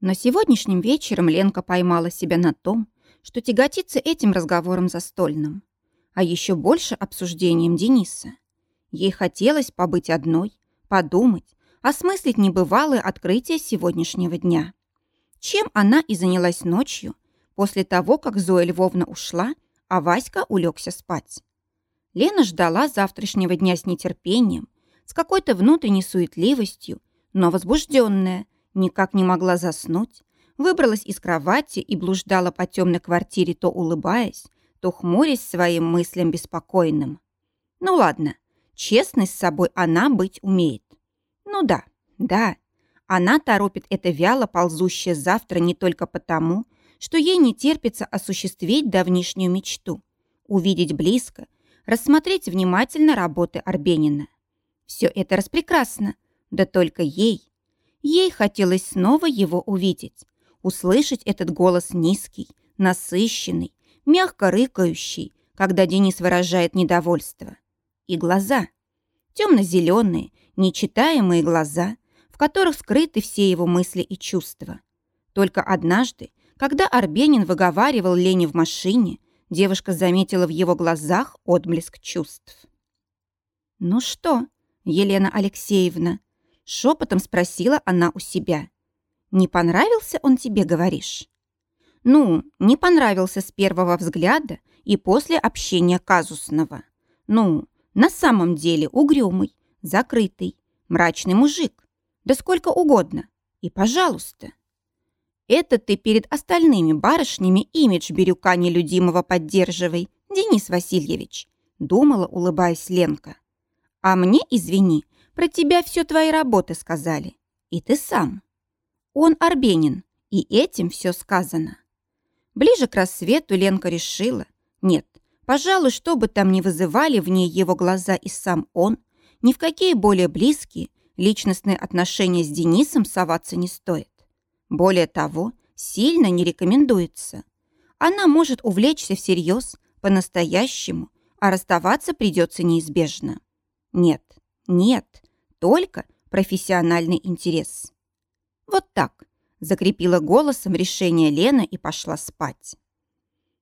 Но сегодняшним вечером Ленка поймала себя на том, что тяготится этим разговором застольным, а еще больше обсуждением Дениса. Ей хотелось побыть одной, подумать, осмыслить небывалое открытие сегодняшнего дня. Чем она и занялась ночью, после того, как Зоя Львовна ушла, а Васька улегся спать. Лена ждала завтрашнего дня с нетерпением, с какой-то внутренней суетливостью, но возбужденная, никак не могла заснуть, выбралась из кровати и блуждала по темной квартире, то улыбаясь, то хмурясь своим мыслям беспокойным. Ну ладно, честной с собой она быть умеет. Ну да, да, она торопит это вяло ползущее завтра не только потому, что ей не терпится осуществить давнишнюю мечту, увидеть близко, рассмотреть внимательно работы Арбенина. Все это распрекрасно, да только ей. Ей хотелось снова его увидеть, услышать этот голос низкий, насыщенный, мягко рыкающий, когда Денис выражает недовольство. И глаза. Темно-зеленые, нечитаемые глаза, в которых скрыты все его мысли и чувства. Только однажды, когда Арбенин выговаривал Лене в машине, девушка заметила в его глазах отблеск чувств. «Ну что, Елена Алексеевна?» Шепотом спросила она у себя. «Не понравился он тебе, говоришь?» «Ну, не понравился с первого взгляда и после общения казусного. Ну, на самом деле угрюмый, закрытый, мрачный мужик. Да сколько угодно. И пожалуйста». «Это ты перед остальными барышнями имидж Бирюка нелюдимого поддерживай, Денис Васильевич», думала, улыбаясь Ленка. «А мне, извини, про тебя все твои работы сказали. И ты сам. Он Арбенин, и этим все сказано. Ближе к рассвету Ленка решила, нет, пожалуй, что бы там ни вызывали в ней его глаза и сам он, ни в какие более близкие личностные отношения с Денисом соваться не стоит. Более того, сильно не рекомендуется. Она может увлечься всерьез, по-настоящему, а расставаться придется неизбежно. Нет, нет, только профессиональный интерес. Вот так, закрепила голосом решение Лена и пошла спать.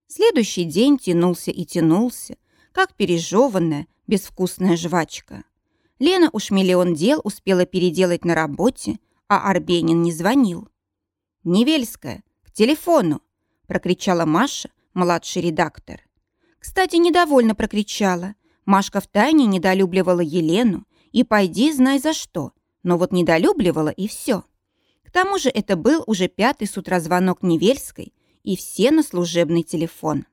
Следующий день тянулся и тянулся, как пережеванная, безвкусная жвачка. Лена уж миллион дел успела переделать на работе, а Арбенин не звонил. «Невельская, к телефону!» – прокричала Маша, младший редактор. Кстати, недовольно прокричала. Машка втайне недолюбливала Елену и пойди, знай за что. Но вот недолюбливала и все. К тому же это был уже пятый с утра звонок Невельской и все на служебный телефон.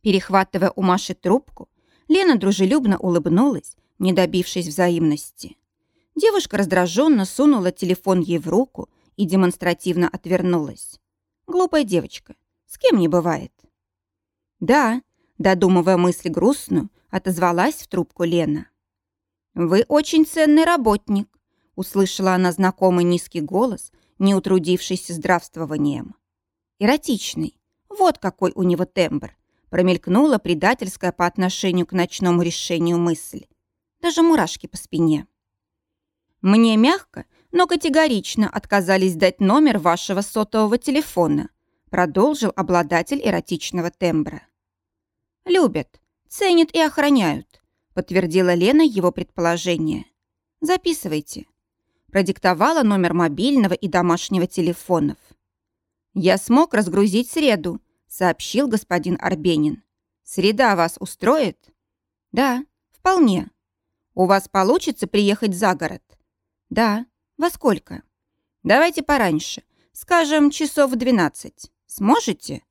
Перехватывая у Маши трубку, Лена дружелюбно улыбнулась, не добившись взаимности. Девушка раздраженно сунула телефон ей в руку и демонстративно отвернулась. Глупая девочка, с кем не бывает. Да, додумывая мысль грустную, отозвалась в трубку Лена. «Вы очень ценный работник», — услышала она знакомый низкий голос, не утрудившийся здравствованием. «Эротичный. Вот какой у него тембр», — промелькнула предательская по отношению к ночному решению мысль. Даже мурашки по спине. «Мне мягко, но категорично отказались дать номер вашего сотового телефона», продолжил обладатель эротичного тембра. «Любят, ценят и охраняют подтвердила Лена его предположение. Записывайте. Продиктовала номер мобильного и домашнего телефонов. Я смог разгрузить среду, сообщил господин Арбенин. Среда вас устроит? Да, вполне. У вас получится приехать за город? Да. Во сколько? Давайте пораньше. Скажем, часов в двенадцать. Сможете?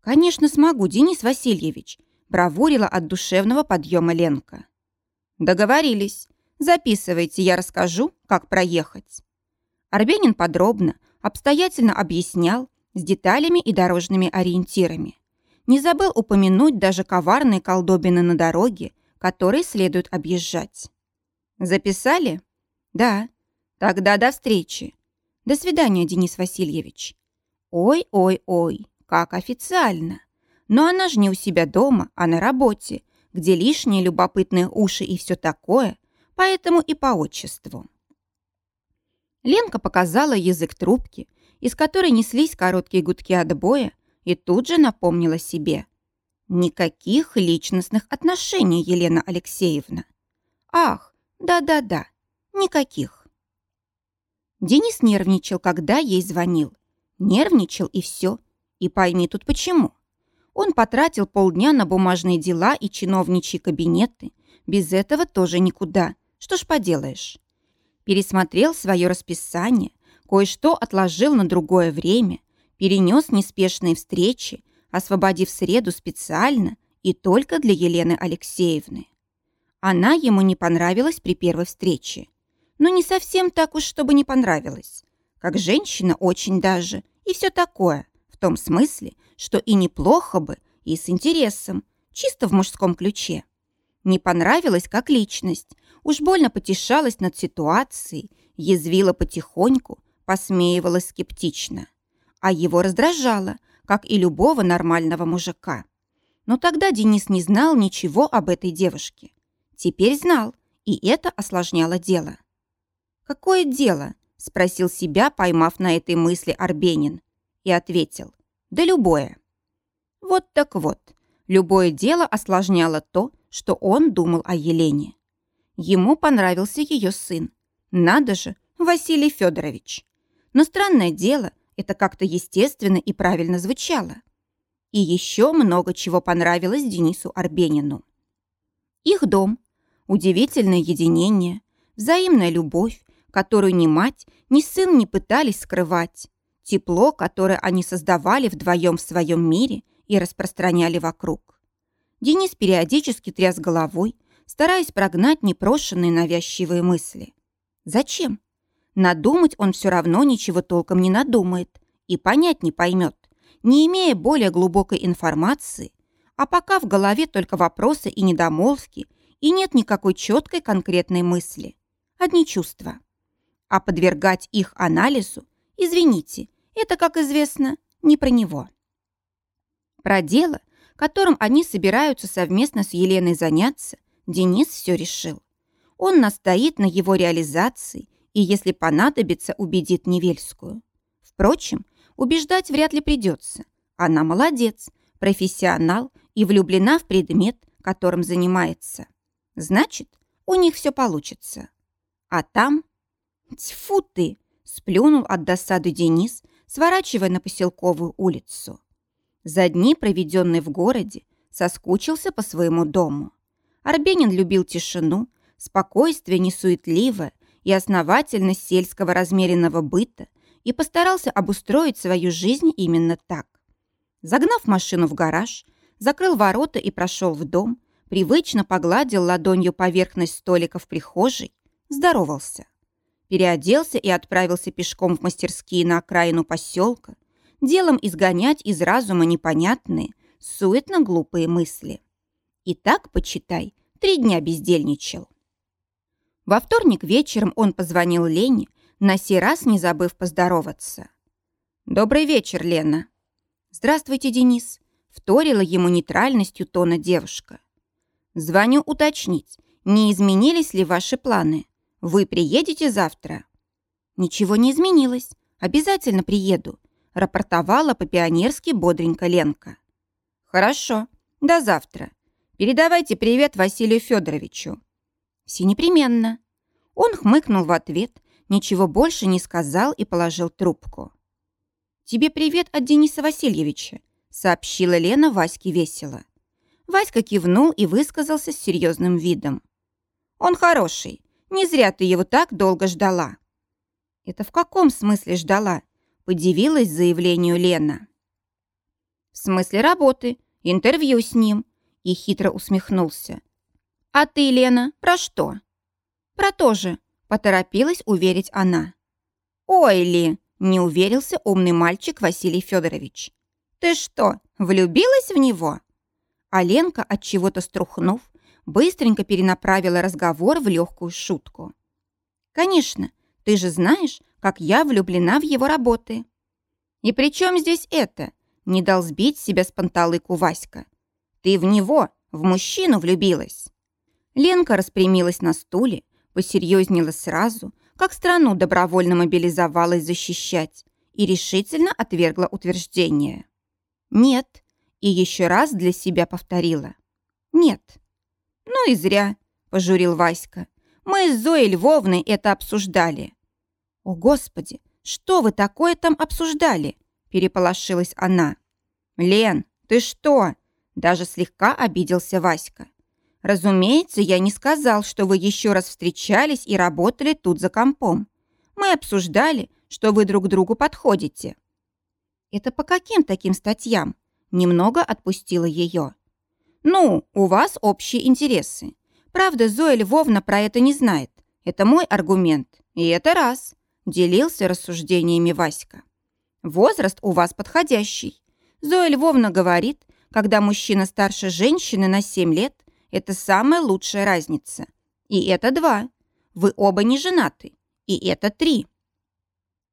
Конечно, смогу, Денис Васильевич бравурила от душевного подъема Ленка. «Договорились. Записывайте, я расскажу, как проехать». Арбенин подробно, обстоятельно объяснял с деталями и дорожными ориентирами. Не забыл упомянуть даже коварные колдобины на дороге, которые следует объезжать. «Записали?» «Да». «Тогда до встречи». «До свидания, Денис Васильевич». «Ой-ой-ой, как официально». Но она же не у себя дома, а на работе, где лишние любопытные уши и все такое, поэтому и по отчеству. Ленка показала язык трубки из которой неслись короткие гудки отбоя, и тут же напомнила себе. Никаких личностных отношений, Елена Алексеевна. Ах, да-да-да, никаких. Денис нервничал, когда ей звонил. Нервничал и все. И пойми тут почему. Он потратил полдня на бумажные дела и чиновничьи кабинеты. Без этого тоже никуда. Что ж поделаешь. Пересмотрел свое расписание, кое-что отложил на другое время, перенес неспешные встречи, освободив среду специально и только для Елены Алексеевны. Она ему не понравилась при первой встрече. Но не совсем так уж, чтобы не понравилась. Как женщина очень даже, и все такое, в том смысле, что и неплохо бы, и с интересом, чисто в мужском ключе. Не понравилась как личность, уж больно потешалась над ситуацией, язвила потихоньку, посмеивалась скептично. А его раздражало, как и любого нормального мужика. Но тогда Денис не знал ничего об этой девушке. Теперь знал, и это осложняло дело. «Какое дело?» – спросил себя, поймав на этой мысли Арбенин, и ответил. «Да любое». Вот так вот. Любое дело осложняло то, что он думал о Елене. Ему понравился ее сын. Надо же, Василий Федорович. Но странное дело, это как-то естественно и правильно звучало. И еще много чего понравилось Денису Арбенину. Их дом, удивительное единение, взаимная любовь, которую ни мать, ни сын не пытались скрывать, тепло, которое они создавали вдвоем в своем мире и распространяли вокруг. Денис периодически тряс головой, стараясь прогнать непрошенные навязчивые мысли. Зачем? Надумать он все равно ничего толком не надумает и понять не поймет, не имея более глубокой информации, а пока в голове только вопросы и недомолвки, и нет никакой четкой конкретной мысли. Одни чувства. А подвергать их анализу, извините, это, как известно, не про него. Про дело, которым они собираются совместно с Еленой заняться, Денис все решил. Он настоит на его реализации и, если понадобится, убедит Невельскую. Впрочем, убеждать вряд ли придется. Она молодец, профессионал и влюблена в предмет, которым занимается. Значит, у них все получится. А там... Тьфу ты! Сплюнул от досады Денис, сворачивая на поселковую улицу. За дни, проведенные в городе, соскучился по своему дому. Арбенин любил тишину, спокойствие несуетливое и основательность сельского размеренного быта и постарался обустроить свою жизнь именно так. Загнав машину в гараж, закрыл ворота и прошел в дом, привычно погладил ладонью поверхность столика в прихожей, здоровался. Переоделся и отправился пешком в мастерские на окраину поселка, делом изгонять из разума непонятные, суетно-глупые мысли. И так, почитай, три дня бездельничал. Во вторник вечером он позвонил Лене, на сей раз не забыв поздороваться. «Добрый вечер, Лена». «Здравствуйте, Денис», — вторила ему нейтральностью тона девушка. «Звоню уточнить, не изменились ли ваши планы? Вы приедете завтра?» «Ничего не изменилось. Обязательно приеду», — рапортовала по-пионерски бодренько Ленка. «Хорошо. До завтра. Передавайте привет Василию Федоровичу. «Все непременно». Он хмыкнул в ответ, ничего больше не сказал и положил трубку. «Тебе привет от Дениса Васильевича», сообщила Лена Ваське весело. Васька кивнул и высказался с серьезным видом. «Он хороший. Не зря ты его так долго ждала». «Это в каком смысле ждала?» Подивилась заявлению Лена. «В смысле работы, интервью с ним», и хитро усмехнулся. «А ты, Лена, про что?» «Про то же», — поторопилась уверить она. «Ой, Ли!» — не уверился умный мальчик Василий Федорович. «Ты что, влюбилась в него?» А Ленка, от чего то струхнув, быстренько перенаправила разговор в легкую шутку. «Конечно, ты же знаешь, как я влюблена в его работы». «И при чем здесь это?» — не дал сбить себя с панталыку Васька. «Ты в него, в мужчину влюбилась». Ленка распрямилась на стуле, посерьезнела сразу, как страну добровольно мобилизовалась защищать, и решительно отвергла утверждение. «Нет», и еще раз для себя повторила. «Нет». «Ну и зря», — пожурил Васька. «Мы с Зоей Львовной это обсуждали». «О, Господи, что вы такое там обсуждали?» — переполошилась она. «Лен, ты что?» — даже слегка обиделся Васька. «Разумеется, я не сказал, что вы еще раз встречались и работали тут за компом. Мы обсуждали, что вы друг другу подходите». «Это по каким таким статьям?» Немного отпустила ее. «Ну, у вас общие интересы. Правда, Зоя Львовна про это не знает. Это мой аргумент. И это раз», – делился рассуждениями Васька. «Возраст у вас подходящий. Зоя Львовна говорит, когда мужчина старше женщины на 7 лет, это самая лучшая разница. И это два. Вы оба не женаты. И это три.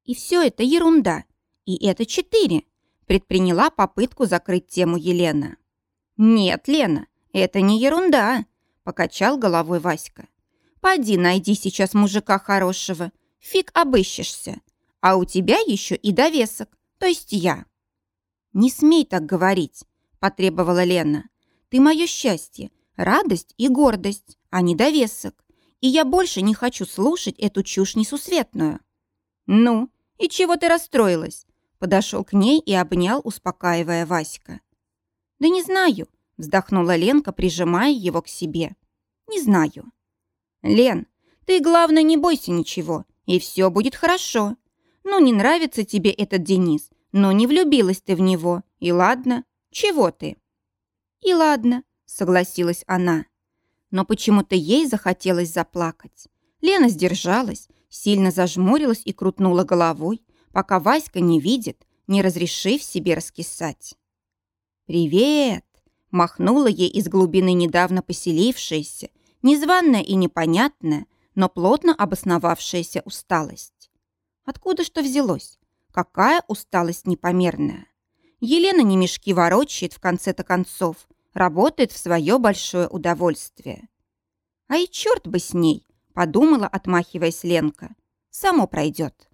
И все это ерунда. И это четыре предприняла попытку закрыть тему Елена. «Нет, Лена, это не ерунда», – покачал головой Васька. «Поди найди сейчас мужика хорошего, фиг обыщешься, а у тебя еще и довесок, то есть я». «Не смей так говорить», – потребовала Лена. «Ты мое счастье, радость и гордость, а не довесок, и я больше не хочу слушать эту чушь несусветную». «Ну, и чего ты расстроилась? Подошел к ней и обнял, успокаивая Васька. «Да не знаю», — вздохнула Ленка, прижимая его к себе. «Не знаю». «Лен, ты, главное, не бойся ничего, и все будет хорошо. Ну, не нравится тебе этот Денис, но не влюбилась ты в него, и ладно, чего ты?» «И ладно», — согласилась она. Но почему-то ей захотелось заплакать. Лена сдержалась, сильно зажмурилась и крутнула головой, пока Васька не видит, не разрешив себе раскисать. «Привет!» – махнула ей из глубины недавно поселившаяся, незваная и непонятная, но плотно обосновавшаяся усталость. Откуда что взялось? Какая усталость непомерная? Елена не мешки ворочает в конце-то концов, работает в свое большое удовольствие. А и черт бы с ней, подумала, отмахиваясь Ленка. Само пройдет.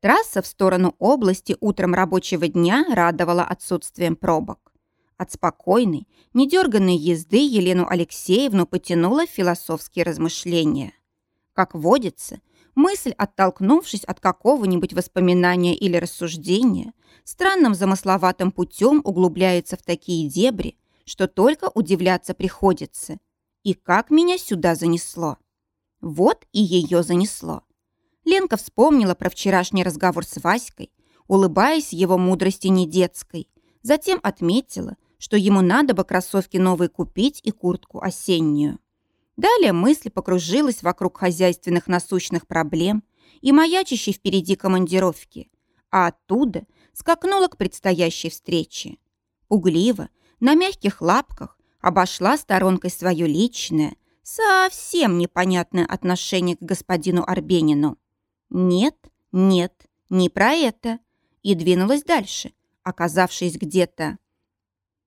Трасса в сторону области утром рабочего дня радовала отсутствием пробок. От спокойной, недерганной езды Елену Алексеевну потянуло философские размышления. Как водится, мысль, оттолкнувшись от какого-нибудь воспоминания или рассуждения, странным замысловатым путем углубляется в такие дебри, что только удивляться приходится. И как меня сюда занесло? Вот и ее занесло. Ленка вспомнила про вчерашний разговор с Васькой, улыбаясь его мудрости не детской. Затем отметила, что ему надо бы кроссовки новые купить и куртку осеннюю. Далее мысль покружилась вокруг хозяйственных насущных проблем и маячащей впереди командировки, а оттуда скакнула к предстоящей встрече. Пугливо, на мягких лапках, обошла сторонкой свое личное, совсем непонятное отношение к господину Арбенину. Нет, нет, не про это. И двинулась дальше, оказавшись где-то.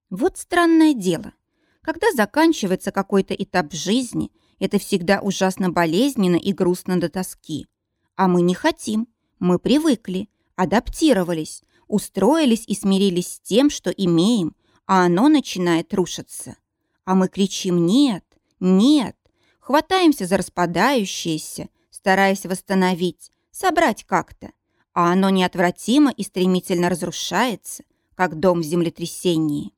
Вот странное дело. Когда заканчивается какой-то этап жизни, это всегда ужасно болезненно и грустно до тоски. А мы не хотим. Мы привыкли, адаптировались, устроились и смирились с тем, что имеем, а оно начинает рушиться. А мы кричим «нет, нет», хватаемся за распадающееся, стараясь восстановить, собрать как-то, а оно неотвратимо и стремительно разрушается, как дом в землетрясении.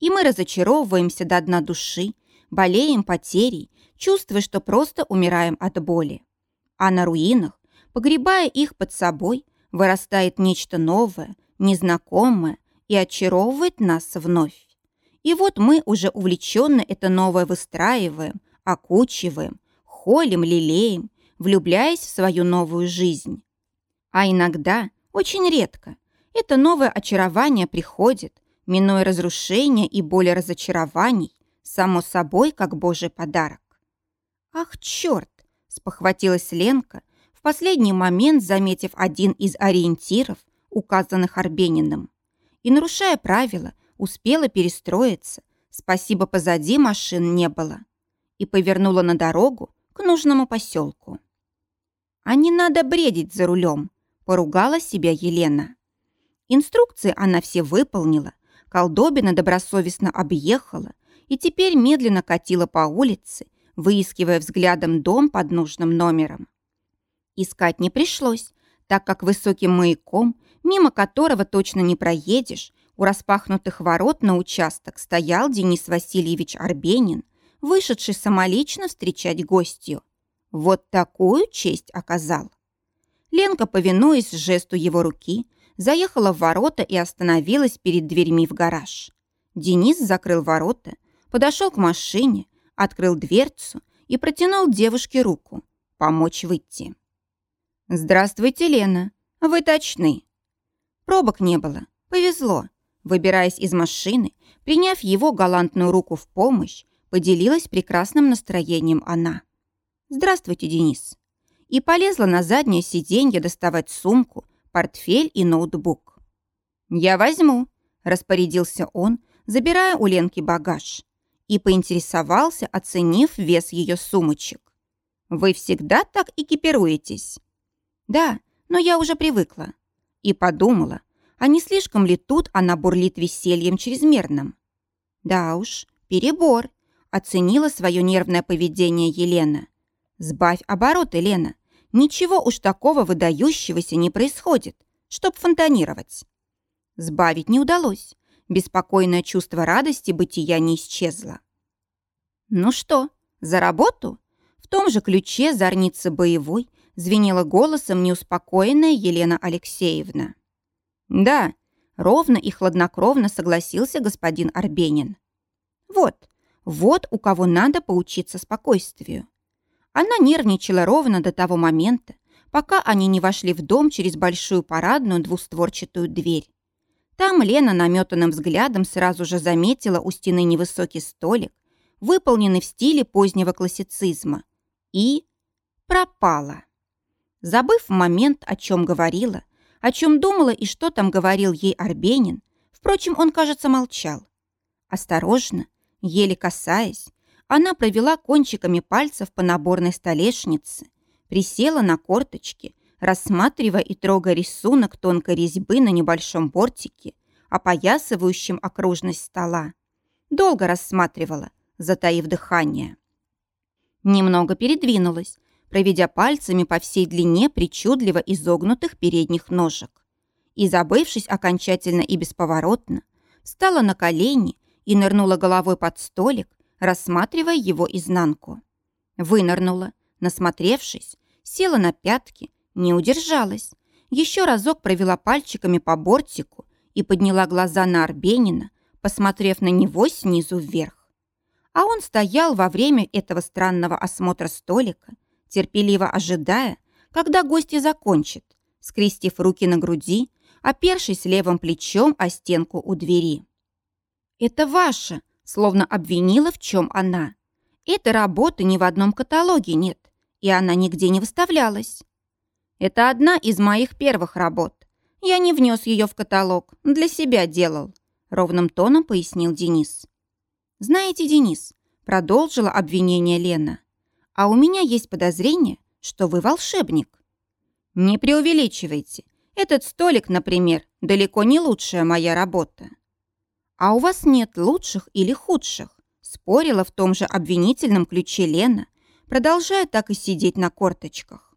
И мы разочаровываемся до дна души, болеем потерей, чувствуя, что просто умираем от боли. А на руинах, погребая их под собой, вырастает нечто новое, незнакомое и очаровывает нас вновь. И вот мы уже увлеченно это новое выстраиваем, окучиваем, холим, лелеем, влюбляясь в свою новую жизнь. А иногда, очень редко, это новое очарование приходит, минуя разрушение и более разочарований, само собой, как божий подарок. «Ах, черт!» – спохватилась Ленка, в последний момент заметив один из ориентиров, указанных Арбениным. И, нарушая правила, успела перестроиться, спасибо позади машин не было, и повернула на дорогу к нужному поселку. «А не надо бредить за рулем», поругала себя Елена. Инструкции она все выполнила, колдобина добросовестно объехала и теперь медленно катила по улице, выискивая взглядом дом под нужным номером. Искать не пришлось, так как высоким маяком, мимо которого точно не проедешь, у распахнутых ворот на участок стоял Денис Васильевич Арбенин, вышедший самолично встречать гостью. Вот такую честь оказал. Ленка, повинуясь жесту его руки, заехала в ворота и остановилась перед дверьми в гараж. Денис закрыл ворота, подошел к машине, открыл дверцу и протянул девушке руку. Помочь выйти. «Здравствуйте, Лена. Вы точны?» Пробок не было. Повезло. Выбираясь из машины, приняв его галантную руку в помощь, поделилась прекрасным настроением она. «Здравствуйте, Денис». И полезла на заднее сиденье доставать сумку, портфель и ноутбук. «Я возьму», – распорядился он, забирая у Ленки багаж. И поинтересовался, оценив вес ее сумочек. «Вы всегда так экипируетесь?» «Да, но я уже привыкла». И подумала, а не слишком ли тут она бурлит весельем чрезмерным? «Да уж, перебор», – оценила свое нервное поведение Елена. «Сбавь обороты, Лена. Ничего уж такого выдающегося не происходит, чтоб фонтанировать. Сбавить не удалось. Беспокойное чувство радости бытия не исчезло. «Ну что, за работу?» В том же ключе зорница боевой звенела голосом неуспокоенная Елена Алексеевна. «Да», — ровно и хладнокровно согласился господин Арбенин. «Вот, вот у кого надо поучиться спокойствию. Она нервничала ровно до того момента, пока они не вошли в дом через большую парадную двустворчатую дверь. Там Лена наметанным взглядом сразу же заметила у стены невысокий столик, выполненный в стиле позднего классицизма, и пропала. Забыв момент, о чем говорила, о чем думала и что там говорил ей Арбенин, впрочем, он, кажется, молчал. Осторожно, еле касаясь, она провела кончиками пальцев по наборной столешнице, присела на корточки, рассматривая и трогая рисунок тонкой резьбы на небольшом бортике, опоясывающем окружность стола. Долго рассматривала, затаив дыхание. Немного передвинулась, проведя пальцами по всей длине причудливо изогнутых передних ножек. И, забывшись окончательно и бесповоротно, встала на колени и нырнула головой под столик, рассматривая его изнанку. Вынырнула, насмотревшись, села на пятки, не удержалась. Еще разок провела пальчиками по бортику и подняла глаза на Арбенина, посмотрев на него снизу вверх. А он стоял во время этого странного осмотра столика, терпеливо ожидая, когда гости закончат, скрестив руки на груди, опершись левым плечом о стенку у двери. «Это ваше!» Словно обвинила, в чем она. Этой работы ни в одном каталоге нет, и она нигде не выставлялась. Это одна из моих первых работ. Я не внес ее в каталог, для себя делал, ровным тоном пояснил Денис. Знаете, Денис, продолжила обвинение Лена, а у меня есть подозрение, что вы волшебник. Не преувеличивайте. Этот столик, например, далеко не лучшая моя работа. «А у вас нет лучших или худших?» спорила в том же обвинительном ключе Лена, продолжая так и сидеть на корточках.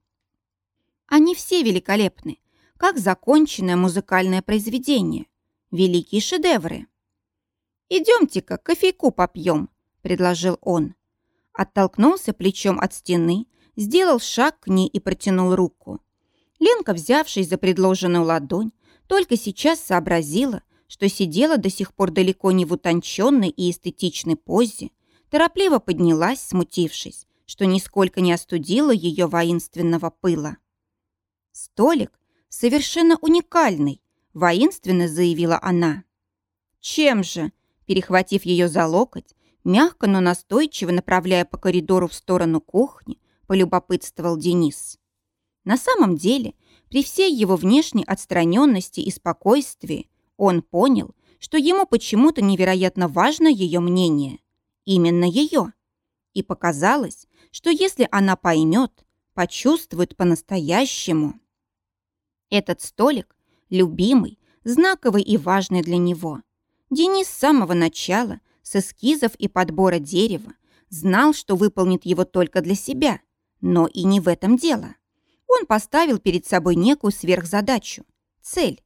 Они все великолепны, как законченное музыкальное произведение, великие шедевры. «Идемте-ка кофейку попьем», — предложил он. Оттолкнулся плечом от стены, сделал шаг к ней и протянул руку. Ленка, взявшись за предложенную ладонь, только сейчас сообразила, что сидела до сих пор далеко не в утонченной и эстетичной позе, торопливо поднялась, смутившись, что нисколько не остудила ее воинственного пыла. «Столик совершенно уникальный», — воинственно заявила она. «Чем же?» — перехватив ее за локоть, мягко, но настойчиво направляя по коридору в сторону кухни, полюбопытствовал Денис. На самом деле, при всей его внешней отстраненности и спокойствии, он понял, что ему почему-то невероятно важно ее мнение. Именно ее. И показалось, что если она поймет, почувствует по-настоящему. Этот столик – любимый, знаковый и важный для него. Денис с самого начала, с эскизов и подбора дерева, знал, что выполнит его только для себя, но и не в этом дело. Он поставил перед собой некую сверхзадачу, цель.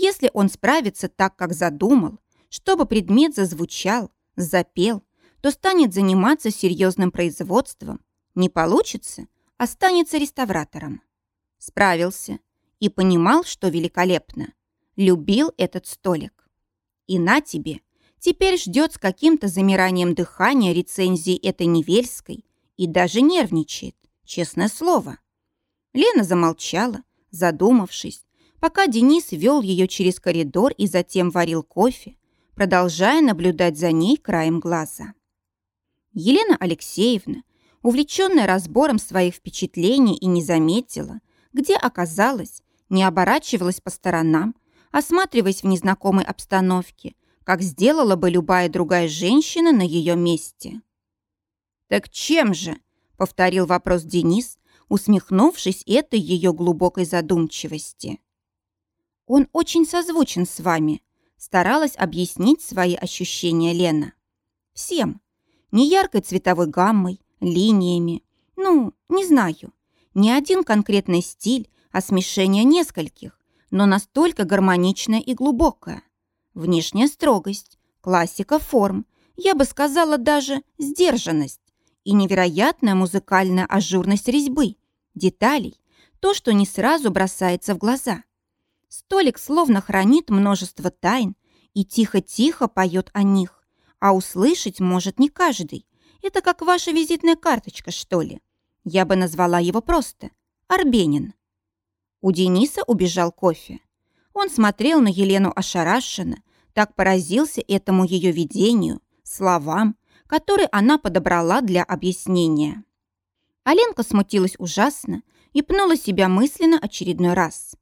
Если он справится так, как задумал, чтобы предмет зазвучал, запел, то станет заниматься серьезным производством. Не получится, останется реставратором. Справился и понимал, что великолепно. Любил этот столик. И на тебе, теперь ждет с каким-то замиранием дыхания рецензии этой Невельской и даже нервничает, честное слово. Лена замолчала, задумавшись, пока Денис вел ее через коридор и затем варил кофе, продолжая наблюдать за ней краем глаза. Елена Алексеевна, увлеченная разбором своих впечатлений и не заметила, где оказалась, не оборачивалась по сторонам, осматриваясь в незнакомой обстановке, как сделала бы любая другая женщина на ее месте. «Так чем же?» — повторил вопрос Денис, усмехнувшись этой ее глубокой задумчивости. «Он очень созвучен с вами», — старалась объяснить свои ощущения Лена. «Всем. Не яркой цветовой гаммой, линиями. Ну, не знаю. Не один конкретный стиль, а смешение нескольких, но настолько гармоничное и глубокое. Внешняя строгость, классика форм, я бы сказала даже сдержанность и невероятная музыкальная ажурность резьбы, деталей, то, что не сразу бросается в глаза. Столик словно хранит множество тайн и тихо-тихо поет о них, а услышать может не каждый. Это как ваша визитная карточка, что ли. Я бы назвала его просто Арбенин. У Дениса убежал кофе. Он смотрел на Елену ошарашенно, так поразился этому ее видению, словам, которые она подобрала для объяснения. Аленка смутилась ужасно и пнула себя мысленно очередной раз.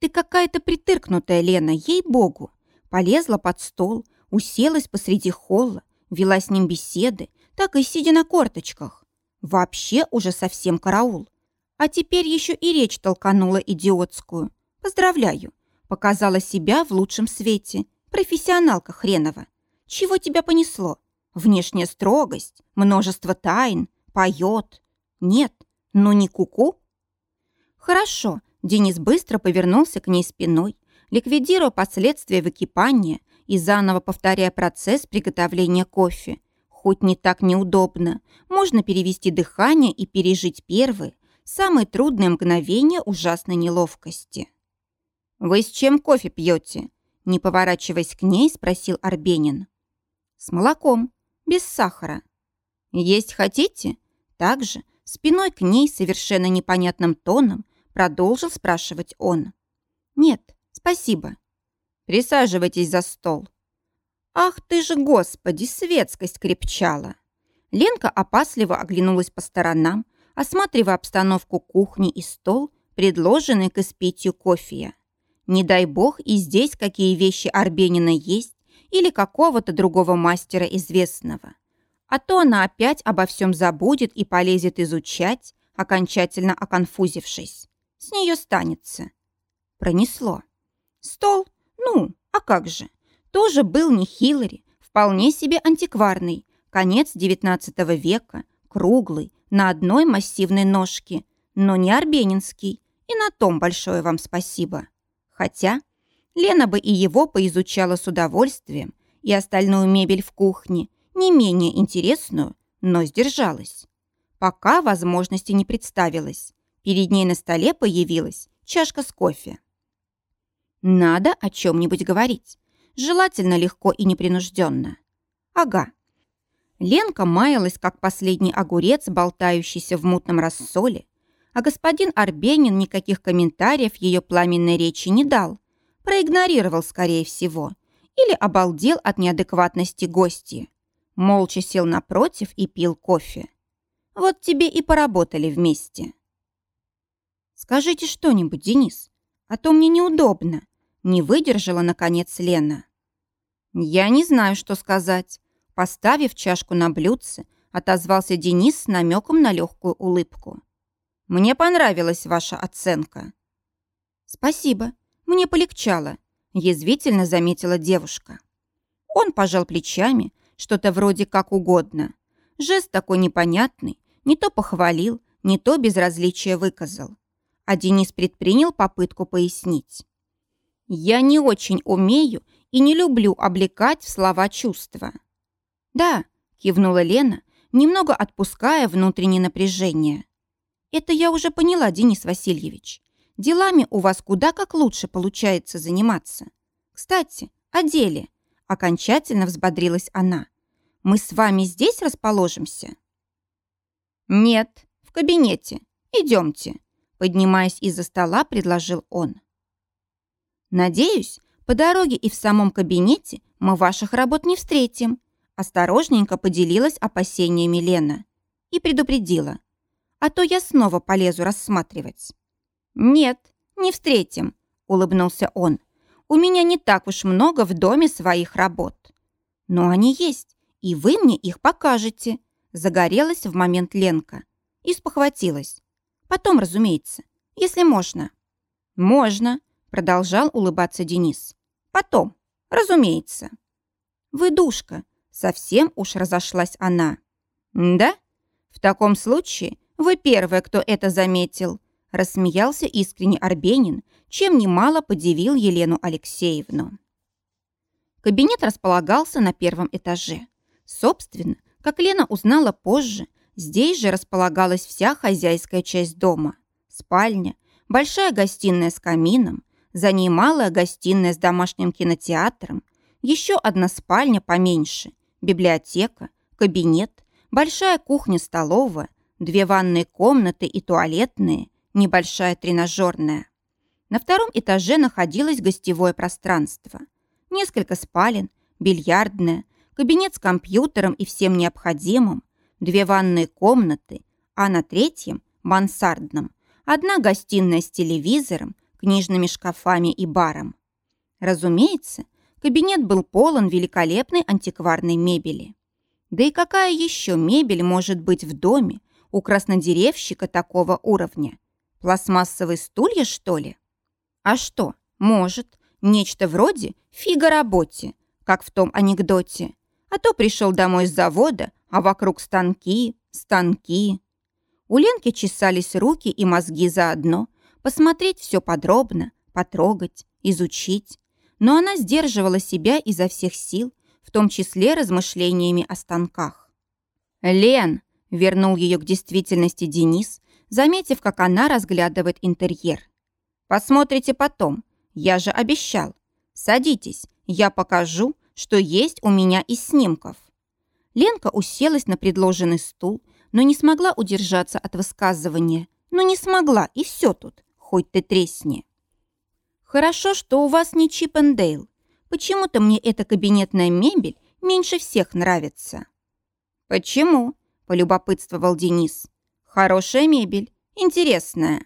«Ты какая-то притыркнутая, Лена, ей-богу!» Полезла под стол, уселась посреди холла, вела с ним беседы, так и сидя на корточках. Вообще уже совсем караул. А теперь еще и речь толканула идиотскую. Поздравляю, показала себя в лучшем свете. Профессионалка хренова. Чего тебя понесло? Внешняя строгость, множество тайн, поет. Нет, ну не куку. -ку. Хорошо, Денис быстро повернулся к ней спиной, ликвидируя последствия выкипания и заново повторяя процесс приготовления кофе, Хоть не так неудобно, можно перевести дыхание и пережить первые, самые трудные мгновения ужасной неловкости. «Вы с чем кофе пьете?» Не поворачиваясь к ней, спросил Арбенин. «С молоком, без сахара». «Есть хотите?» Также, спиной к ней совершенно непонятным тоном, продолжил спрашивать он. «Нет, спасибо». «Присаживайтесь за стол», Ах ты же, господи, светскость крепчала. Ленка опасливо оглянулась по сторонам, осматривая обстановку кухни и стол, предложенный к испитию кофе. Не дай бог и здесь какие вещи Арбенина есть или какого-то другого мастера известного. А то она опять обо всем забудет и полезет изучать, окончательно оконфузившись. С нее станется. Пронесло. Стол? Ну, а как же? тоже был не Хиллари, вполне себе антикварный, конец XIX века, круглый, на одной массивной ножке, но не арбенинский, и на том большое вам спасибо. Хотя Лена бы и его поизучала с удовольствием, и остальную мебель в кухне, не менее интересную, но сдержалась. Пока возможности не представилось. Перед ней на столе появилась чашка с кофе. Надо о чем-нибудь говорить желательно легко и непринужденно. Ага. Ленка маялась, как последний огурец, болтающийся в мутном рассоле, а господин Арбенин никаких комментариев ее пламенной речи не дал, проигнорировал, скорее всего, или обалдел от неадекватности гостей. Молча сел напротив и пил кофе. Вот тебе и поработали вместе. «Скажите что-нибудь, Денис, а то мне неудобно», не выдержала, наконец, Лена. «Я не знаю, что сказать». Поставив чашку на блюдце, отозвался Денис с намеком на легкую улыбку. «Мне понравилась ваша оценка». «Спасибо, мне полегчало», — язвительно заметила девушка. Он пожал плечами, что-то вроде как угодно. Жест такой непонятный, не то похвалил, не то безразличие выказал. А Денис предпринял попытку пояснить. «Я не очень умею и не люблю облекать в слова чувства». «Да», — кивнула Лена, немного отпуская внутреннее напряжение. «Это я уже поняла, Денис Васильевич. Делами у вас куда как лучше получается заниматься. Кстати, о деле. Окончательно взбодрилась она. Мы с вами здесь расположимся? Нет, в кабинете. Идемте. Поднимаясь из-за стола, предложил он. Надеюсь, по дороге и в самом кабинете мы ваших работ не встретим. Осторожненько поделилась опасениями Лена и предупредила. А то я снова полезу рассматривать. «Нет, не встретим», — улыбнулся он. «У меня не так уж много в доме своих работ». «Но они есть, и вы мне их покажете», — загорелась в момент Ленка. И спохватилась. «Потом, разумеется, если можно». «Можно», — продолжал улыбаться Денис. «Потом, разумеется». «Вы душка», — совсем уж разошлась она. «Да? В таком случае вы первая, кто это заметил», Рассмеялся искренне Арбенин, чем немало подивил Елену Алексеевну. Кабинет располагался на первом этаже. Собственно, как Лена узнала позже, здесь же располагалась вся хозяйская часть дома. Спальня, большая гостиная с камином, за ней малая гостиная с домашним кинотеатром, еще одна спальня поменьше, библиотека, кабинет, большая кухня-столовая, две ванные комнаты и туалетные, небольшая тренажерная. На втором этаже находилось гостевое пространство. Несколько спален, бильярдная, кабинет с компьютером и всем необходимым, две ванные комнаты, а на третьем, мансардном, одна гостиная с телевизором, книжными шкафами и баром. Разумеется, кабинет был полон великолепной антикварной мебели. Да и какая еще мебель может быть в доме у краснодеревщика такого уровня? Пластмассовые стулья, что ли? А что, может, нечто вроде фига работе, как в том анекдоте. А то пришел домой с завода, а вокруг станки, станки. У Ленки чесались руки и мозги заодно, посмотреть все подробно, потрогать, изучить. Но она сдерживала себя изо всех сил, в том числе размышлениями о станках. «Лен!» — вернул ее к действительности Денис, заметив, как она разглядывает интерьер. «Посмотрите потом. Я же обещал. Садитесь, я покажу, что есть у меня из снимков». Ленка уселась на предложенный стул, но не смогла удержаться от высказывания. Ну не смогла, и все тут, хоть ты тресни. «Хорошо, что у вас не Чип энд Дейл. Почему-то мне эта кабинетная мебель меньше всех нравится». «Почему?» – полюбопытствовал Денис. Хорошая мебель, интересная.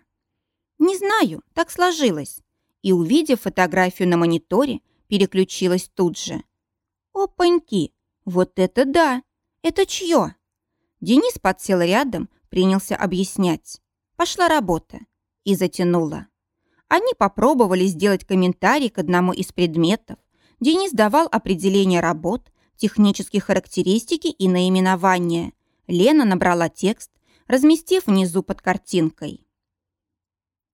Не знаю, так сложилось. И, увидев фотографию на мониторе, переключилась тут же. Опаньки, вот это да! Это чье? Денис подсел рядом, принялся объяснять. Пошла работа. И затянула. Они попробовали сделать комментарий к одному из предметов. Денис давал определение работ, технические характеристики и наименования. Лена набрала текст, разместив внизу под картинкой.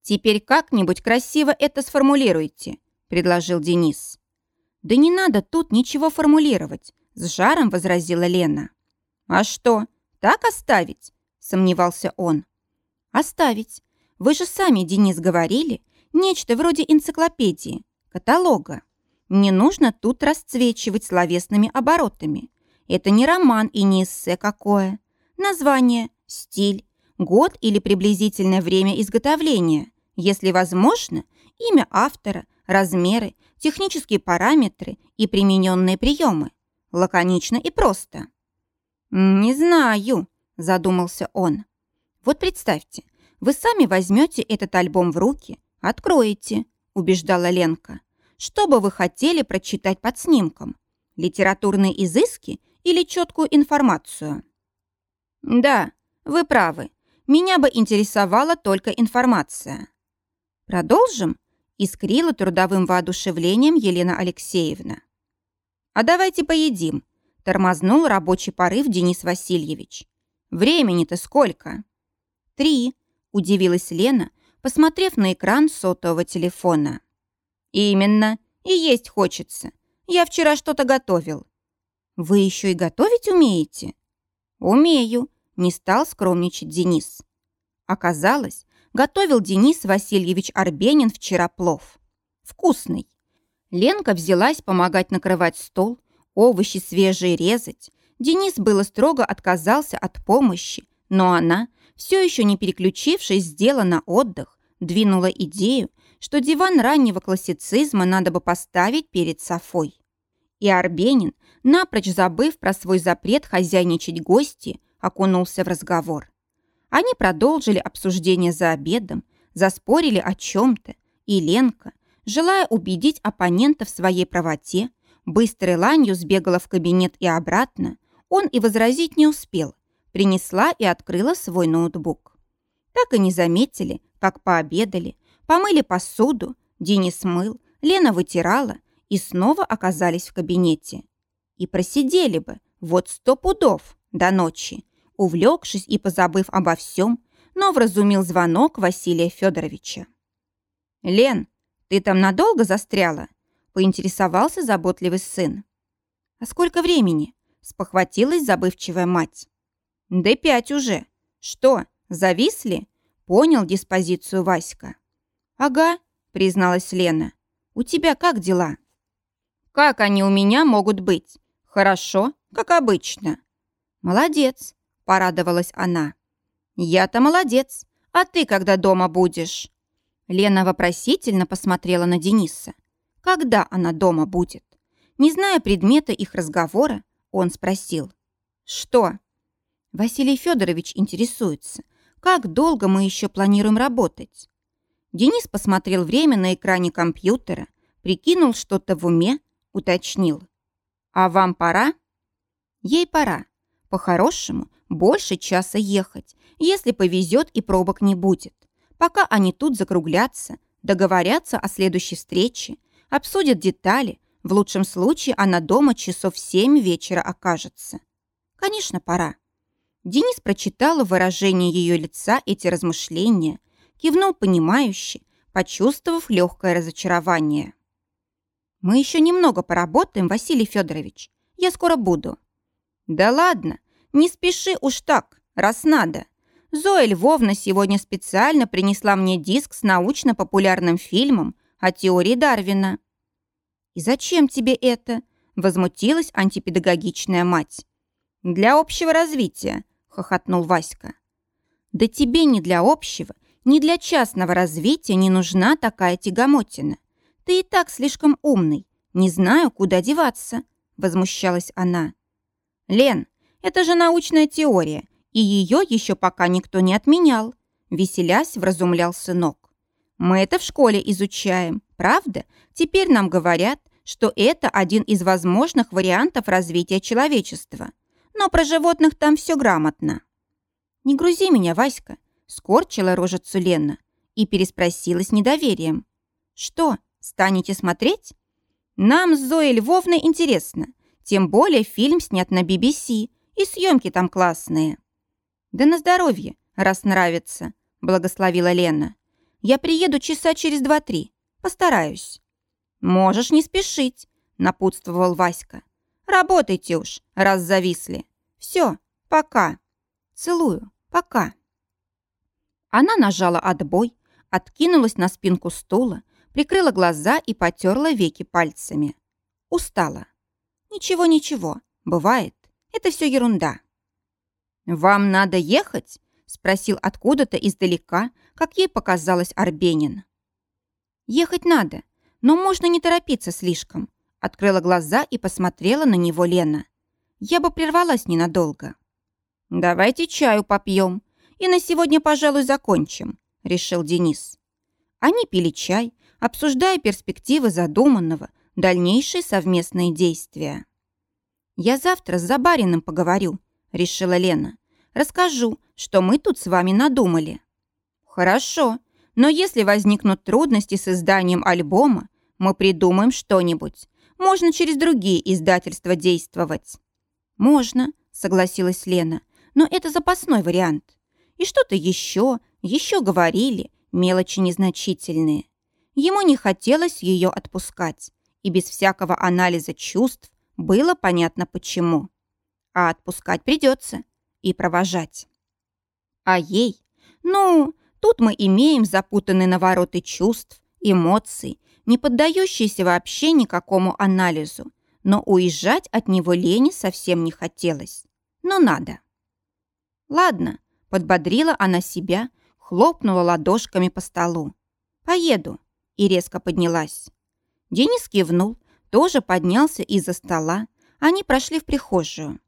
«Теперь как-нибудь красиво это сформулируйте», — предложил Денис. «Да не надо тут ничего формулировать», — с жаром возразила Лена. «А что, так оставить?» — сомневался он. «Оставить. Вы же сами, Денис, говорили, нечто вроде энциклопедии, каталога. Не нужно тут расцвечивать словесными оборотами. Это не роман и не эссе какое. Название, стиль, год или приблизительное время изготовления, если возможно, имя автора, размеры, технические параметры и примененные приемы. Лаконично и просто. «Не знаю», – задумался он. «Вот представьте, вы сами возьмете этот альбом в руки, откроете», – убеждала Ленка. «Что бы вы хотели прочитать под снимком? Литературные изыски или четкую информацию?» «Да, вы правы. Меня бы интересовала только информация. Продолжим? Искрила трудовым воодушевлением Елена Алексеевна. «А давайте поедим», – тормознул рабочий порыв Денис Васильевич. «Времени-то сколько?» «Три», – удивилась Лена, посмотрев на экран сотового телефона. «Именно. И есть хочется. Я вчера что-то готовил». «Вы еще и готовить умеете?» «Умею», – не стал скромничать Денис. Оказалось, готовил Денис Васильевич Арбенин вчера плов. Вкусный. Ленка взялась помогать накрывать стол, овощи свежие резать. Денис было строго отказался от помощи, но она, все еще не переключившись с на отдых, двинула идею, что диван раннего классицизма надо бы поставить перед Софой. И Арбенин, напрочь забыв про свой запрет хозяйничать гости, окунулся в разговор. Они продолжили обсуждение за обедом, заспорили о чем-то, и Ленка, желая убедить оппонента в своей правоте, быстрой ланью сбегала в кабинет и обратно, он и возразить не успел, принесла и открыла свой ноутбук. Так и не заметили, как пообедали, помыли посуду, Денис мыл, Лена вытирала и снова оказались в кабинете. И просидели бы, вот сто пудов, до ночи, увлекшись и позабыв обо всем, но вразумил звонок Василия Федоровича. «Лен, ты там надолго застряла?» – поинтересовался заботливый сын. «А сколько времени?» – спохватилась забывчивая мать. «Да пять уже. Что, зависли?» – понял диспозицию Васька. «Ага», – призналась Лена. «У тебя как дела?» «Как они у меня могут быть? Хорошо, как обычно». «Молодец», – порадовалась она. «Я-то молодец. А ты когда дома будешь?» Лена вопросительно посмотрела на Дениса. «Когда она дома будет?» Не зная предмета их разговора, он спросил. «Что?» Василий Федорович интересуется, как долго мы еще планируем работать. Денис посмотрел время на экране компьютера, прикинул что-то в уме, уточнил. «А вам пора?» «Ей пора. По-хорошему, больше часа ехать, если повезет и пробок не будет. Пока они тут закруглятся, договорятся о следующей встрече, обсудят детали, в лучшем случае она дома часов семь вечера окажется. Конечно, пора. Денис прочитал в выражении ее лица эти размышления, кивнул понимающе, почувствовав легкое разочарование. «Мы еще немного поработаем, Василий Федорович. Я скоро буду». «Да ладно, не спеши уж так, раз надо. Зоя Львовна сегодня специально принесла мне диск с научно-популярным фильмом о теории Дарвина. «И зачем тебе это?» – возмутилась антипедагогичная мать. «Для общего развития», – хохотнул Васька. «Да тебе ни для общего, ни для частного развития не нужна такая тягомотина. Ты и так слишком умный, не знаю, куда деваться», – возмущалась она. «Лен, это же научная теория, и ее еще пока никто не отменял», веселясь, вразумлял сынок. «Мы это в школе изучаем, правда? Теперь нам говорят, что это один из возможных вариантов развития человечества. Но про животных там все грамотно». «Не грузи меня, Васька», скорчила рожицу Лена и переспросила с недоверием. «Что, станете смотреть?» «Нам с Зоей Львовной интересно. Тем более фильм снят на BBC, и съемки там классные». «Да на здоровье, раз нравится», — благословила Лена. «Я приеду часа через два-три. Постараюсь». «Можешь не спешить», — напутствовал Васька. «Работайте уж, раз зависли. Все, пока. Целую, пока». Она нажала отбой, откинулась на спинку стула, прикрыла глаза и потерла веки пальцами. Устала. «Ничего-ничего, бывает. Это все ерунда». «Вам надо ехать?» – спросил откуда-то издалека, как ей показалось Арбенин. «Ехать надо, но можно не торопиться слишком», – открыла глаза и посмотрела на него Лена. «Я бы прервалась ненадолго». «Давайте чаю попьем, и на сегодня, пожалуй, закончим», – решил Денис. Они пили чай, обсуждая перспективы задуманного, дальнейшие совместные действия. «Я завтра с Забариным поговорю», — решила Лена. «Расскажу, что мы тут с вами надумали». «Хорошо, Но если возникнут трудности с изданием альбома, мы придумаем что-нибудь. Можно через другие издательства действовать». «Можно», — согласилась Лена, «но это запасной вариант. И что-то еще, еще говорили, мелочи незначительные. Ему не хотелось ее отпускать, и без всякого анализа чувств было понятно почему. А отпускать придется и провожать. А ей? Ну, тут мы имеем запутанные навороты чувств, эмоций, не поддающиеся вообще никакому анализу, но уезжать от него Лене совсем не хотелось. Но надо. Ладно, подбодрила она себя, хлопнула ладошками по столу. Поеду. И резко поднялась. Денис кивнул, тоже поднялся из-за стола. Они прошли в прихожую.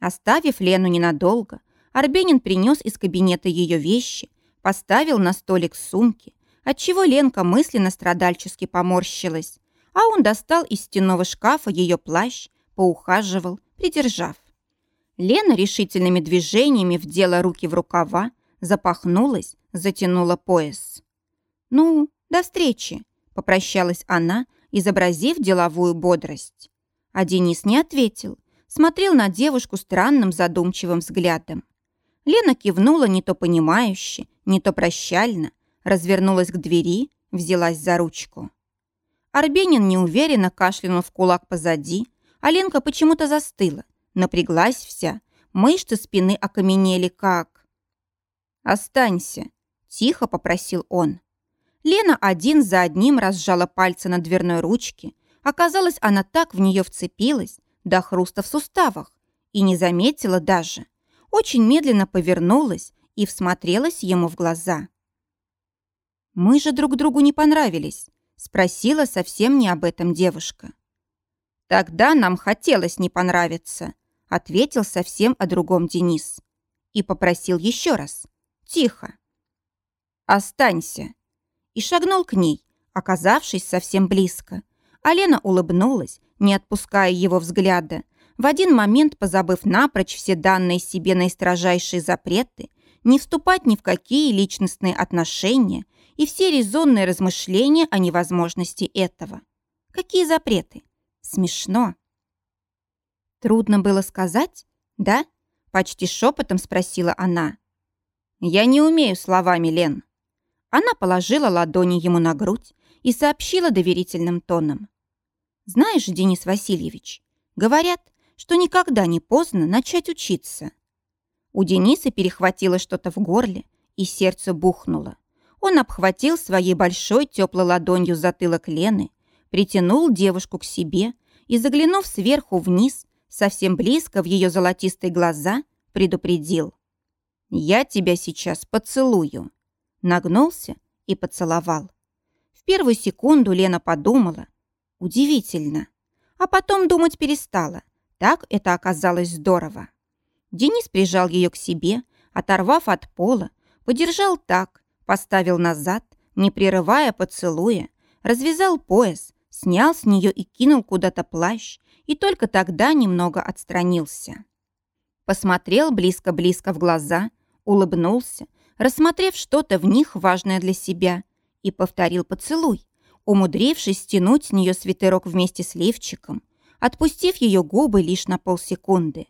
Оставив Лену ненадолго, Арбенин принес из кабинета ее вещи, поставил на столик сумки, отчего Ленка мысленно страдальчески поморщилась, а он достал из стенного шкафа ее плащ, поухаживал, придержав. Лена решительными движениями вдела руки в рукава, запахнулась, затянула пояс. «Ну, до встречи», — попрощалась она, изобразив деловую бодрость. А Денис не ответил, смотрел на девушку странным задумчивым взглядом. Лена кивнула не то понимающе, не то прощально, развернулась к двери, взялась за ручку. Арбенин неуверенно кашлянул в кулак позади, а Ленка почему-то застыла, напряглась вся, мышцы спины окаменели как... «Останься», — тихо попросил он. Лена один за одним разжала пальцы на дверной ручке. Оказалось, она так в нее вцепилась, до хруста в суставах, и не заметила даже. Очень медленно повернулась и всмотрелась ему в глаза. «Мы же друг другу не понравились», — спросила совсем не об этом девушка. «Тогда нам хотелось не понравиться», — ответил совсем о другом Денис. И попросил еще раз. «Тихо». «Останься», и шагнул к ней, оказавшись совсем близко. Алена улыбнулась, не отпуская его взгляда, в один момент позабыв напрочь все данные себе наистрожайшие запреты, не вступать ни в какие личностные отношения и все резонные размышления о невозможности этого. Какие запреты? Смешно. Трудно было сказать, да? Почти шепотом спросила она. Я не умею словами, Лен. Она положила ладони ему на грудь и сообщила доверительным тоном. «Знаешь, Денис Васильевич, говорят, что никогда не поздно начать учиться». У Дениса перехватило что-то в горле, и сердце бухнуло. Он обхватил своей большой теплой ладонью затылок Лены, притянул девушку к себе и, заглянув сверху вниз, совсем близко в ее золотистые глаза, предупредил. «Я тебя сейчас поцелую» нагнулся и поцеловал. В первую секунду Лена подумала. Удивительно. А потом думать перестала. Так это оказалось здорово. Денис прижал ее к себе, оторвав от пола, подержал так, поставил назад, не прерывая поцелуя, развязал пояс, снял с нее и кинул куда-то плащ, и только тогда немного отстранился. Посмотрел близко-близко в глаза, улыбнулся, рассмотрев что-то в них важное для себя, и повторил поцелуй, умудрившись стянуть с нее свитерок вместе с лифчиком, отпустив ее губы лишь на полсекунды.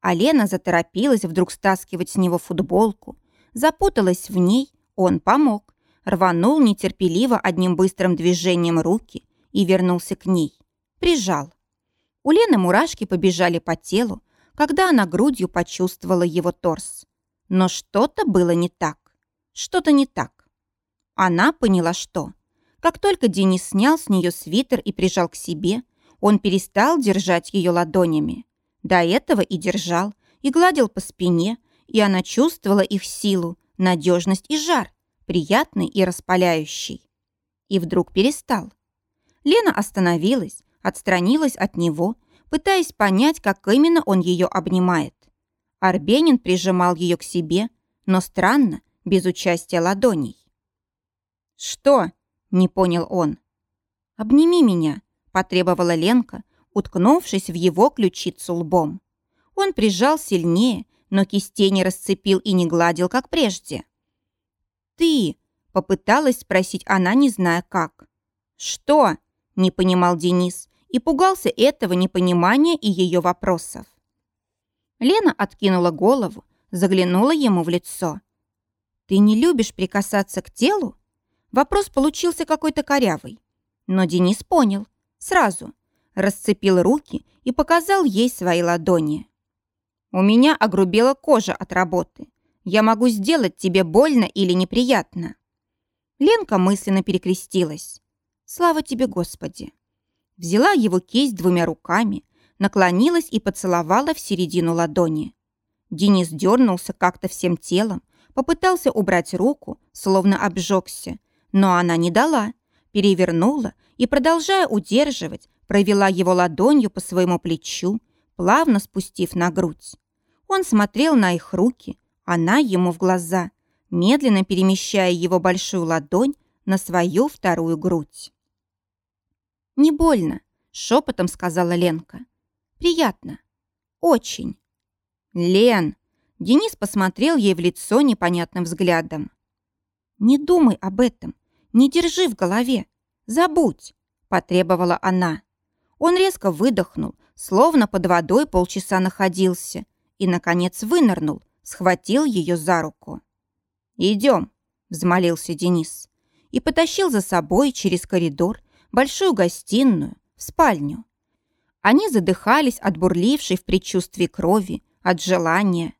А Лена заторопилась вдруг стаскивать с него футболку, запуталась в ней, он помог, рванул нетерпеливо одним быстрым движением руки и вернулся к ней. Прижал. У Лены мурашки побежали по телу, когда она грудью почувствовала его торс. Но что-то было не так. Что-то не так. Она поняла, что. Как только Денис снял с нее свитер и прижал к себе, он перестал держать ее ладонями. До этого и держал, и гладил по спине, и она чувствовала их силу, надежность и жар, приятный и распаляющий. И вдруг перестал. Лена остановилась, отстранилась от него, пытаясь понять, как именно он ее обнимает. Арбенин прижимал ее к себе, но странно, без участия ладоней. «Что?» – не понял он. «Обними меня», – потребовала Ленка, уткнувшись в его ключицу лбом. Он прижал сильнее, но кистей не расцепил и не гладил, как прежде. «Ты!» – Попыталась спросить она, не зная как. «Что?» – не понимал Денис и пугался этого непонимания и ее вопросов. Лена откинула голову, заглянула ему в лицо. «Ты не любишь прикасаться к телу?» Вопрос получился какой-то корявый. Но Денис понял. Сразу. Расцепил руки и показал ей свои ладони. «У меня огрубела кожа от работы. Я могу сделать тебе больно или неприятно». Ленка мысленно перекрестилась. «Слава тебе, Господи!» Взяла его кисть двумя руками, наклонилась и поцеловала в середину ладони. Денис дернулся как-то всем телом, попытался убрать руку, словно обжегся, но она не дала, перевернула и, продолжая удерживать, провела его ладонью по своему плечу, плавно спустив на грудь. Он смотрел на их руки, она ему в глаза, медленно перемещая его большую ладонь на свою вторую грудь. «Не больно», — шепотом сказала Ленка. «Приятно. Очень». «Лен!» — Денис посмотрел ей в лицо непонятным взглядом. «Не думай об этом. «Не держи в голове! Забудь!» – потребовала она. Он резко выдохнул, словно под водой полчаса находился, и, наконец, вынырнул, схватил ее за руку. «Идем!» – взмолился Денис. И потащил за собой через коридор, большую гостиную, в спальню. Они задыхались от бурлившей в предчувствии крови, от желания.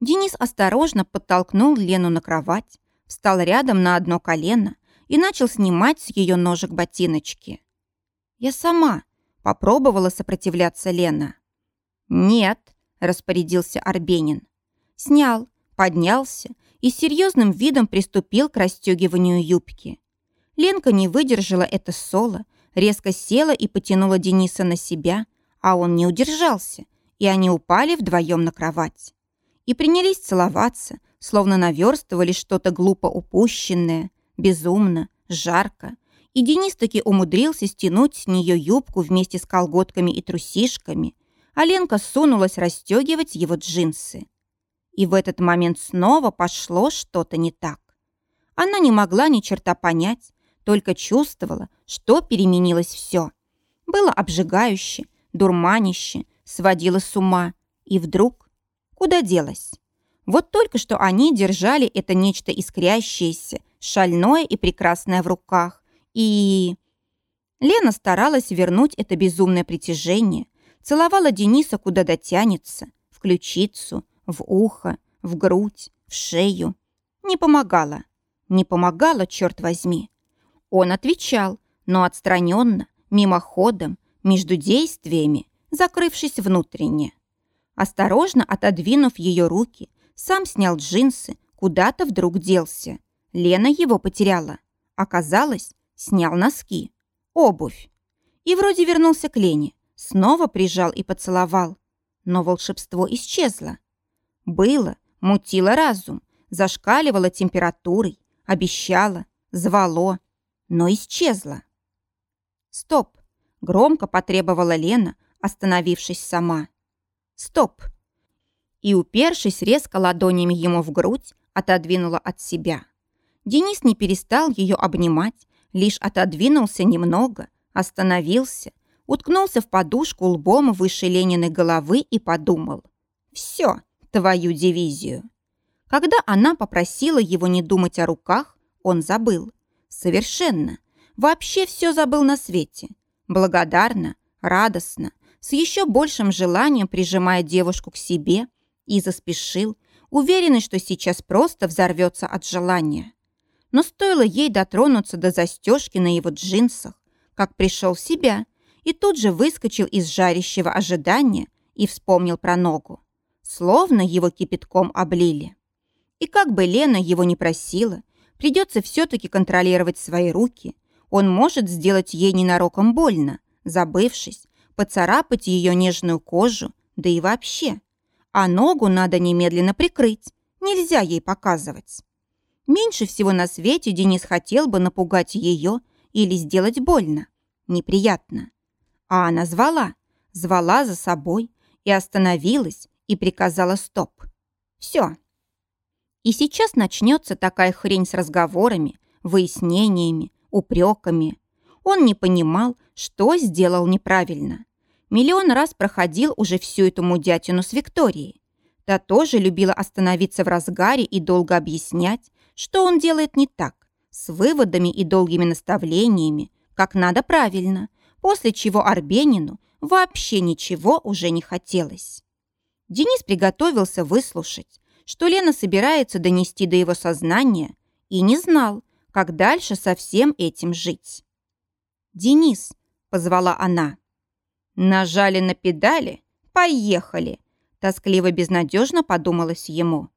Денис осторожно подтолкнул Лену на кровать, встал рядом на одно колено, и начал снимать с ее ножек ботиночки. «Я сама», — попробовала сопротивляться Лена. «Нет», — распорядился Арбенин. Снял, поднялся и серьезным видом приступил к расстегиванию юбки. Ленка не выдержала это соло, резко села и потянула Дениса на себя, а он не удержался, и они упали вдвоем на кровать. И принялись целоваться, словно наверстывали что-то глупо упущенное, безумно, жарко, и Денис таки умудрился стянуть с нее юбку вместе с колготками и трусишками, а Ленка сунулась расстегивать его джинсы. И в этот момент снова пошло что-то не так. Она не могла ни черта понять, только чувствовала, что переменилось все. Было обжигающе, дурманище, сводило с ума. И вдруг куда делась? Вот только что они держали это нечто искрящееся, шальное и прекрасное в руках. И... Лена старалась вернуть это безумное притяжение, целовала Дениса куда дотянется, в ключицу, в ухо, в грудь, в шею. Не помогала. Не помогала, черт возьми. Он отвечал, но отстраненно, мимоходом, между действиями, закрывшись внутренне. Осторожно отодвинув ее руки, сам снял джинсы, куда-то вдруг делся. Лена его потеряла. Оказалось, снял носки, обувь. И вроде вернулся к Лене. Снова прижал и поцеловал. Но волшебство исчезло. Было, мутило разум, зашкаливало температурой, обещало, звало, но исчезло. «Стоп!» — громко потребовала Лена, остановившись сама. «Стоп!» И, упершись резко ладонями ему в грудь, отодвинула от себя. Денис не перестал ее обнимать, лишь отодвинулся немного, остановился, уткнулся в подушку лбом выше Лениной головы и подумал. «Все, твою дивизию». Когда она попросила его не думать о руках, он забыл. Совершенно. Вообще все забыл на свете. Благодарно, радостно, с еще большим желанием прижимая девушку к себе и заспешил, уверенный, что сейчас просто взорвется от желания. Но стоило ей дотронуться до застежки на его джинсах, как пришел в себя и тут же выскочил из жарящего ожидания и вспомнил про ногу. Словно его кипятком облили. И как бы Лена его не просила, придется все-таки контролировать свои руки. Он может сделать ей ненароком больно, забывшись, поцарапать ее нежную кожу, да и вообще. А ногу надо немедленно прикрыть, нельзя ей показывать. Меньше всего на свете Денис хотел бы напугать ее или сделать больно. Неприятно. А она звала, звала за собой и остановилась и приказала стоп. Все. И сейчас начнется такая хрень с разговорами, выяснениями, упреками. Он не понимал, что сделал неправильно. Миллион раз проходил уже всю эту мудятину с Викторией. Та тоже любила остановиться в разгаре и долго объяснять, что он делает не так, с выводами и долгими наставлениями, как надо правильно, после чего Арбенину вообще ничего уже не хотелось. Денис приготовился выслушать, что Лена собирается донести до его сознания, и не знал, как дальше со всем этим жить. «Денис», — позвала она. «Нажали на педали? Поехали!» Тоскливо безнадежно подумалось ему.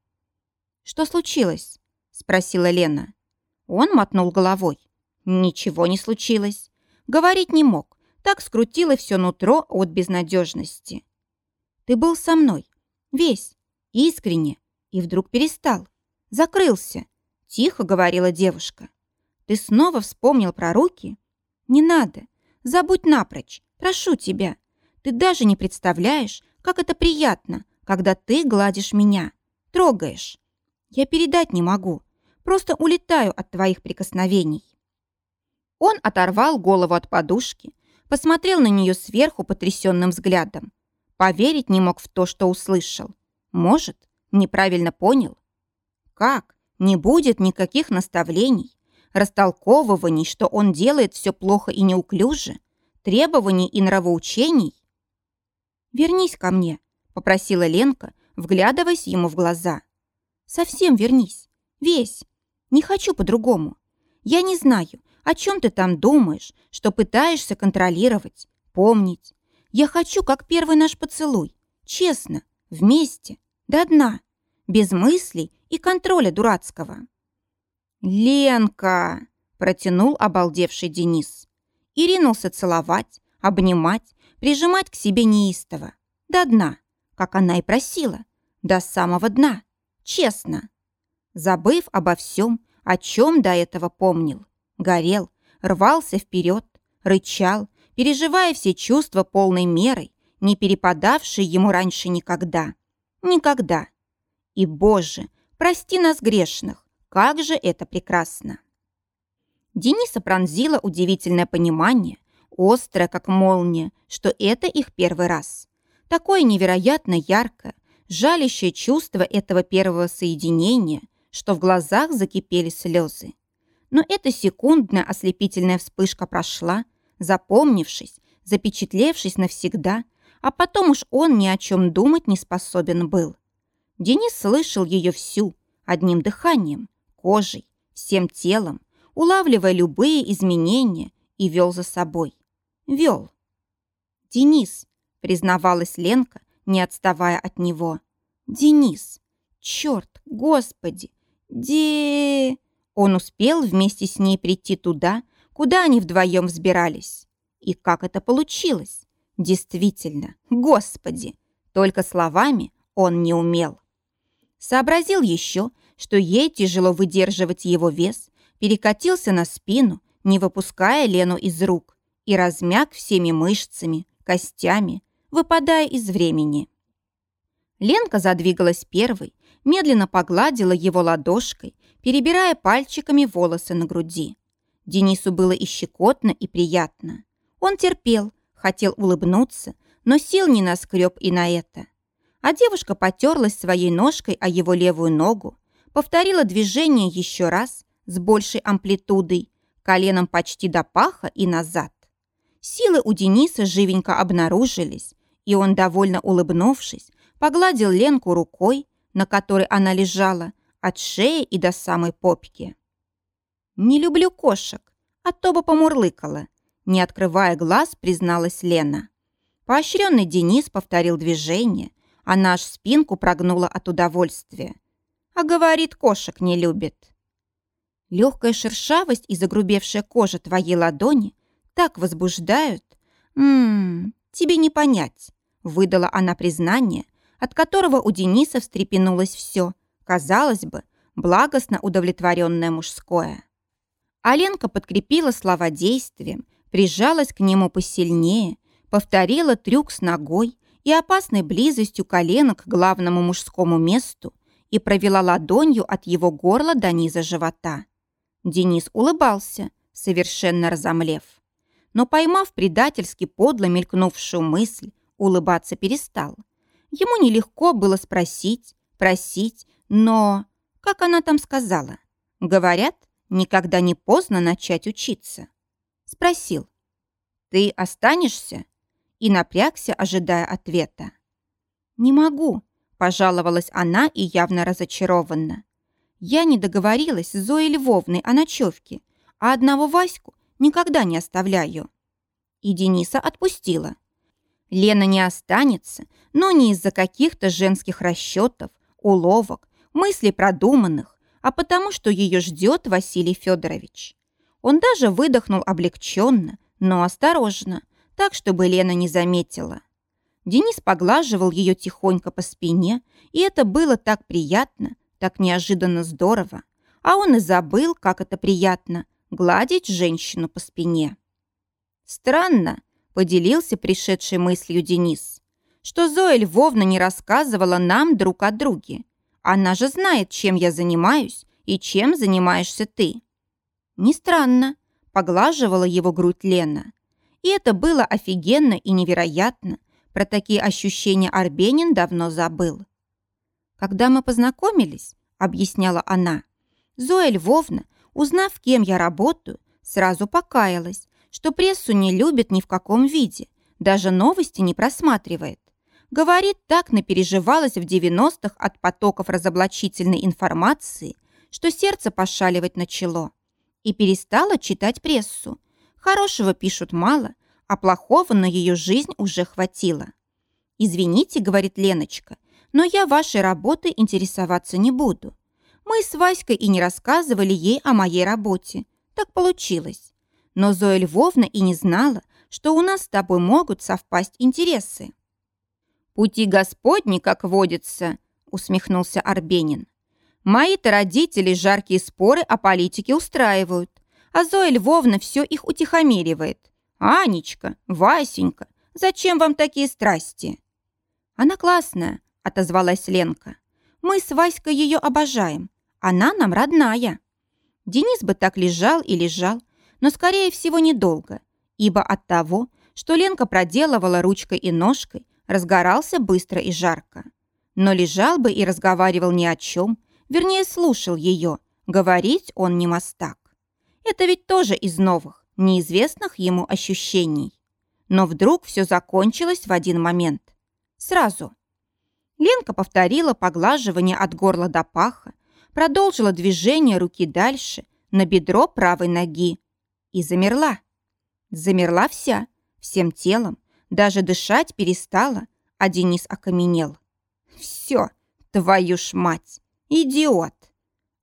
«Что случилось?» — спросила Лена. Он мотнул головой. Ничего не случилось. Говорить не мог. Так скрутило все нутро от безнадежности. «Ты был со мной. Весь. Искренне. И вдруг перестал. Закрылся», — тихо говорила девушка. «Ты снова вспомнил про руки? Не надо. Забудь напрочь. Прошу тебя. Ты даже не представляешь, как это приятно, когда ты гладишь меня, трогаешь. Я передать не могу, просто улетаю от твоих прикосновений». Он оторвал голову от подушки, посмотрел на нее сверху потрясенным взглядом. Поверить не мог в то, что услышал. Может, неправильно понял? Как? Не будет никаких наставлений, растолковываний, что он делает все плохо и неуклюже, требований и нравоучений? «Вернись ко мне», — попросила Ленка, вглядываясь ему в глаза. «Совсем вернись. Весь. Не хочу по-другому. Я не знаю, о чем ты там думаешь, что пытаешься контролировать, помнить. Я хочу, как первый наш поцелуй. Честно, вместе, до дна, без мыслей и контроля дурацкого». «Ленка!» – протянул обалдевший Денис. И ринулся целовать, обнимать, прижимать к себе неистово. До дна, как она и просила. До самого дна. Честно. Забыв обо всем, о чем до этого помнил. Горел, рвался вперед, рычал, переживая все чувства полной мерой, не перепадавшие ему раньше никогда. Никогда. И, Боже, прости нас грешных, как же это прекрасно. Дениса пронзило удивительное понимание, острое, как молния, что это их первый раз. Такое невероятно яркое, жалящее чувство этого первого соединения, что в глазах закипели слезы. Но эта секундная ослепительная вспышка прошла, запомнившись, запечатлевшись навсегда, а потом уж он ни о чем думать не способен был. Денис слышал ее всю, одним дыханием, кожей, всем телом, улавливая любые изменения и вел за собой вел. «Денис», — признавалась Ленка, не отставая от него. «Денис! Черт, господи! Де...» Он успел вместе с ней прийти туда, куда они вдвоем взбирались. И как это получилось? Действительно, господи! Только словами он не умел. Сообразил еще, что ей тяжело выдерживать его вес, перекатился на спину, не выпуская Лену из рук, и размяк всеми мышцами, костями, выпадая из времени. Ленка задвигалась первой, медленно погладила его ладошкой, перебирая пальчиками волосы на груди. Денису было и щекотно, и приятно. Он терпел, хотел улыбнуться, но сил не наскреб и на это. А девушка потерлась своей ножкой о его левую ногу, повторила движение еще раз с большей амплитудой, коленом почти до паха и назад. Силы у Дениса живенько обнаружились, и он, довольно улыбнувшись, погладил Ленку рукой, на которой она лежала, от шеи и до самой попки. «Не люблю кошек, а то бы помурлыкала», не открывая глаз, призналась Лена. Поощренный Денис повторил движение, а наш спинку прогнула от удовольствия. А говорит, кошек не любит. Легкая шершавость и загрубевшая кожа твоей ладони так возбуждают. Ммм, тебе не понять. Выдала она признание, от которого у Дениса встрепенулось все. Казалось бы, благостно удовлетворенное мужское. Аленка подкрепила слова действием, прижалась к нему посильнее, повторила трюк с ногой и опасной близостью колена к главному мужскому месту и провела ладонью от его горла до низа живота. Денис улыбался, совершенно разомлев. Но, поймав предательски подло мелькнувшую мысль, улыбаться перестал. Ему нелегко было спросить, просить, но... Как она там сказала? Говорят, никогда не поздно начать учиться. Спросил. «Ты останешься?» И напрягся, ожидая ответа. «Не могу», – пожаловалась она и явно разочарованно. «Я не договорилась с Зоей Львовной о ночевке, а одного Ваську никогда не оставляю». И Дениса отпустила. Лена не останется, но не из-за каких-то женских расчетов, уловок, мыслей продуманных, а потому что ее ждет Василий Федорович. Он даже выдохнул облегченно, но осторожно, так, чтобы Лена не заметила. Денис поглаживал ее тихонько по спине, и это было так приятно, так неожиданно здорово. А он и забыл, как это приятно – гладить женщину по спине. Странно, поделился пришедшей мыслью Денис, что Зоя Львовна не рассказывала нам друг о друге. Она же знает, чем я занимаюсь и чем занимаешься ты. Не странно, поглаживала его грудь Лена. И это было офигенно и невероятно. Про такие ощущения Арбенин давно забыл. Когда мы познакомились, объясняла она, Зоя Львовна, узнав, кем я работаю, сразу покаялась, что прессу не любит ни в каком виде, даже новости не просматривает. Говорит, так напереживалась в 90-х от потоков разоблачительной информации, что сердце пошаливать начало. И перестала читать прессу. Хорошего пишут мало, а плохого на ее жизнь уже хватило. «Извините», — говорит Леночка, «но я вашей работой интересоваться не буду. Мы с Васькой и не рассказывали ей о моей работе. Так получилось. Но Зоя Львовна и не знала, что у нас с тобой могут совпасть интересы. «Пути Господни, как водится», — усмехнулся Арбенин. «Мои-то родители жаркие споры о политике устраивают, а Зоя Львовна все их утихомиривает. Анечка, Васенька, зачем вам такие страсти?» «Она классная», — отозвалась Ленка. «Мы с Васькой ее обожаем. Она нам родная». Денис бы так лежал и лежал, но, скорее всего, недолго, ибо от того, что Ленка проделывала ручкой и ножкой, разгорался быстро и жарко. Но лежал бы и разговаривал ни о чем, вернее, слушал ее. Говорить он не мастак. Это ведь тоже из новых, неизвестных ему ощущений. Но вдруг все закончилось в один момент. Сразу. Ленка повторила поглаживание от горла до паха, продолжила движение руки дальше, на бедро правой ноги, и замерла. Замерла вся, всем телом, даже дышать перестала, а Денис окаменел. Все, твою ж мать, идиот.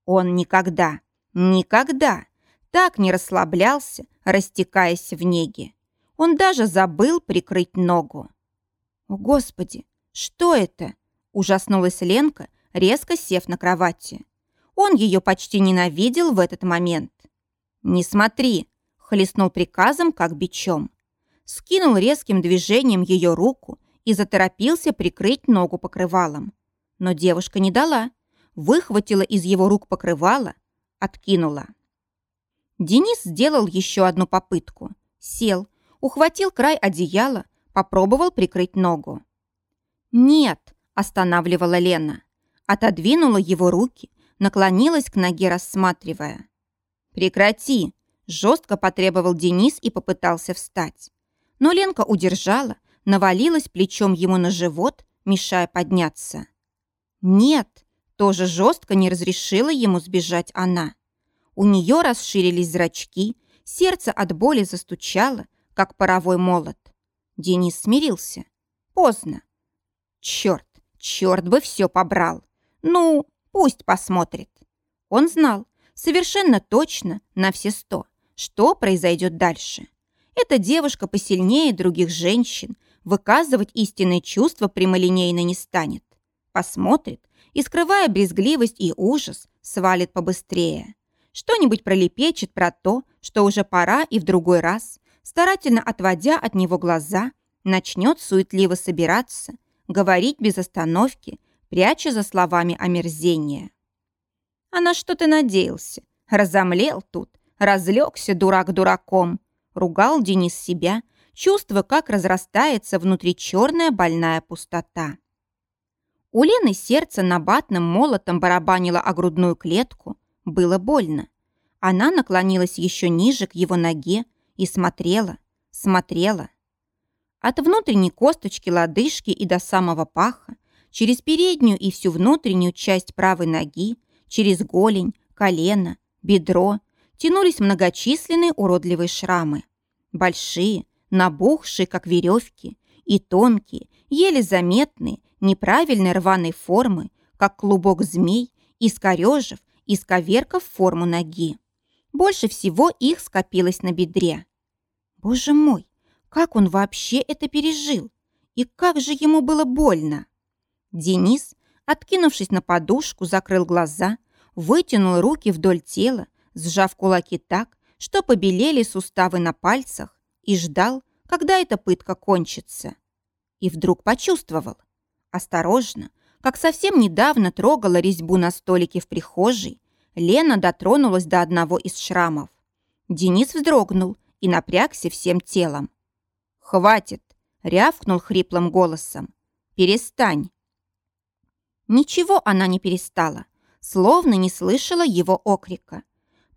Он никогда, никогда так не расслаблялся, растекаясь в неге. Он даже забыл прикрыть ногу. «О, Господи, что это?» – ужаснулась Ленка, резко сев на кровати. Он ее почти ненавидел в этот момент. «Не смотри!» Хлестнул приказом, как бичом. Скинул резким движением ее руку и заторопился прикрыть ногу покрывалом. Но девушка не дала. Выхватила из его рук покрывало, откинула. Денис сделал еще одну попытку. Сел, ухватил край одеяла, попробовал прикрыть ногу. «Нет», – останавливала Лена. Отодвинула его руки, наклонилась к ноге, рассматривая. «Прекрати!» Жестко потребовал Денис и попытался встать. Но Ленка удержала, навалилась плечом ему на живот, мешая подняться. «Нет», тоже жестко не разрешила ему сбежать она. У нее расширились зрачки, сердце от боли застучало, как паровой молот. Денис смирился. Поздно. Черт, черт бы все побрал. Ну, пусть посмотрит. Он знал, совершенно точно, на все сто, что произойдет дальше. Эта девушка посильнее других женщин, выказывать истинные чувства прямолинейно не станет. Посмотрит и, скрывая брезгливость и ужас, свалит побыстрее. Что-нибудь пролепечет про то, что уже пора и в другой раз, старательно отводя от него глаза, начнет суетливо собираться, говорить без остановки, пряча за словами омерзения. «А на что ты надеялся? Разомлел тут, разлегся дурак дураком. Ругал Денис себя, чувствуя, как разрастается внутри черная больная пустота. У Лены сердце набатным молотом барабанило о грудную клетку. Было больно. Она наклонилась еще ниже к его ноге и смотрела, смотрела. От внутренней косточки лодыжки и до самого паха, через переднюю и всю внутреннюю часть правой ноги, через голень, колено, бедро тянулись многочисленные уродливые шрамы. Большие, набухшие, как веревки, и тонкие, еле заметные, неправильной рваной формы, как клубок змей, искорежив, исковеркав форму ноги. Больше всего их скопилось на бедре. Боже мой, как он вообще это пережил? И как же ему было больно? Денис, откинувшись на подушку, закрыл глаза, вытянул руки вдоль тела, сжав кулаки так, что побелели суставы на пальцах, и ждал, когда эта пытка кончится. И вдруг почувствовал. Осторожно, как совсем недавно трогала резьбу на столике в прихожей, Лена дотронулась до одного из шрамов. Денис вздрогнул и напрягся всем телом. «Хватит!» — рявкнул хриплым голосом. «Перестань!» Ничего она не перестала, словно не слышала его окрика.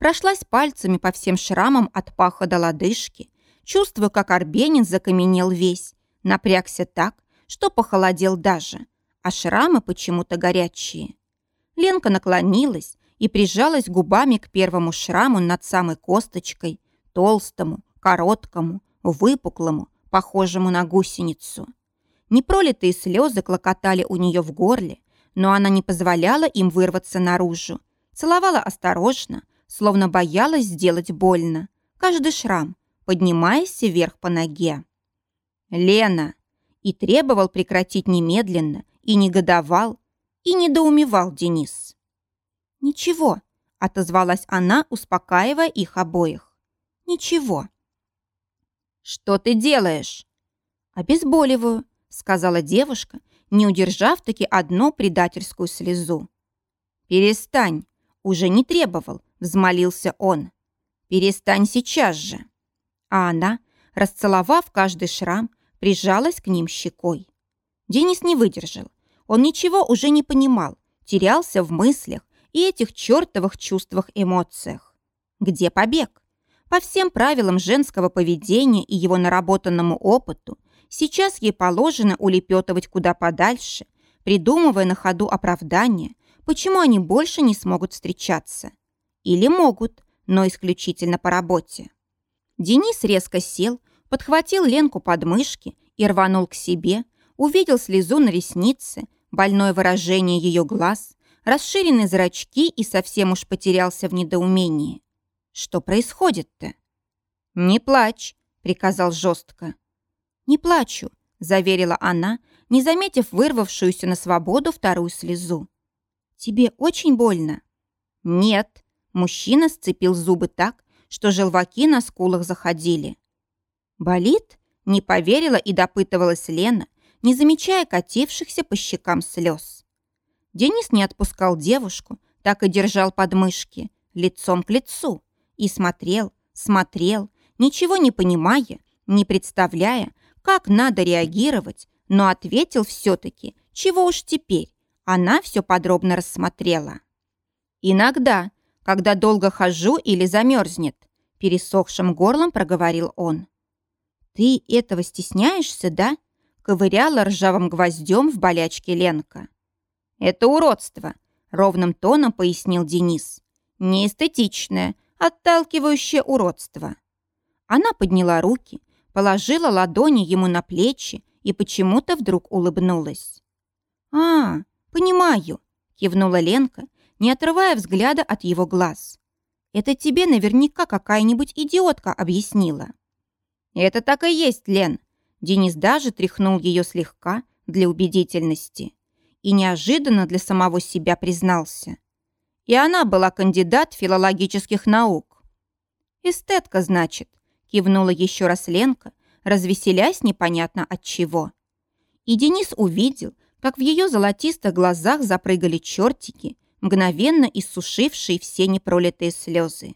Прошлась пальцами по всем шрамам от паха до лодыжки, чувствуя, как Арбенин закаменел весь, напрягся так, что похолодел даже, а шрамы почему-то горячие. Ленка наклонилась и прижалась губами к первому шраму над самой косточкой, толстому, короткому, выпуклому, похожему на гусеницу. Непролитые слезы клокотали у нее в горле, но она не позволяла им вырваться наружу. Целовала осторожно, словно боялась сделать больно. Каждый шрам, поднимаясь вверх по ноге. «Лена!» И требовал прекратить немедленно, и негодовал, и недоумевал Денис. «Ничего», — отозвалась она, успокаивая их обоих. «Ничего». «Что ты делаешь?» «Обезболиваю», — сказала девушка, не удержав таки одну предательскую слезу. «Перестань!» — уже не требовал, взмолился он. «Перестань сейчас же!» А она, расцеловав каждый шрам, прижалась к ним щекой. Денис не выдержал. Он ничего уже не понимал, терялся в мыслях и этих чертовых чувствах-эмоциях. Где побег? По всем правилам женского поведения и его наработанному опыту Сейчас ей положено улепетывать куда подальше, придумывая на ходу оправдания, почему они больше не смогут встречаться. Или могут, но исключительно по работе. Денис резко сел, подхватил Ленку под мышки и рванул к себе, увидел слезу на реснице, больное выражение ее глаз, расширенные зрачки и совсем уж потерялся в недоумении. Что происходит-то? «Не плачь», — приказал жестко. «Не плачу», — заверила она, не заметив вырвавшуюся на свободу вторую слезу. «Тебе очень больно?» «Нет». Мужчина сцепил зубы так, что желваки на скулах заходили. «Болит?» — не поверила и допытывалась Лена, не замечая катившихся по щекам слез. Денис не отпускал девушку, так и держал подмышки, лицом к лицу, и смотрел, смотрел, ничего не понимая, не представляя, как надо реагировать, но ответил все-таки, чего уж теперь, она все подробно рассмотрела. «Иногда, когда долго хожу или замерзнет», пересохшим горлом проговорил он. «Ты этого стесняешься, да?» ковыряла ржавым гвоздем в болячке Ленка. «Это уродство», — ровным тоном пояснил Денис. «Неэстетичное, отталкивающее уродство». Она подняла руки, положила ладони ему на плечи и почему-то вдруг улыбнулась. «А, понимаю», — кивнула Ленка, не отрывая взгляда от его глаз. «Это тебе наверняка какая-нибудь идиотка объяснила». «Это так и есть, Лен». Денис даже тряхнул ее слегка для убедительности и неожиданно для самого себя признался. И она была кандидат филологических наук. «Эстетка, значит», Кивнула еще раз Ленка, развеселясь непонятно от чего. И Денис увидел, как в ее золотистых глазах запрыгали чертики, мгновенно иссушившие все непролитые слезы.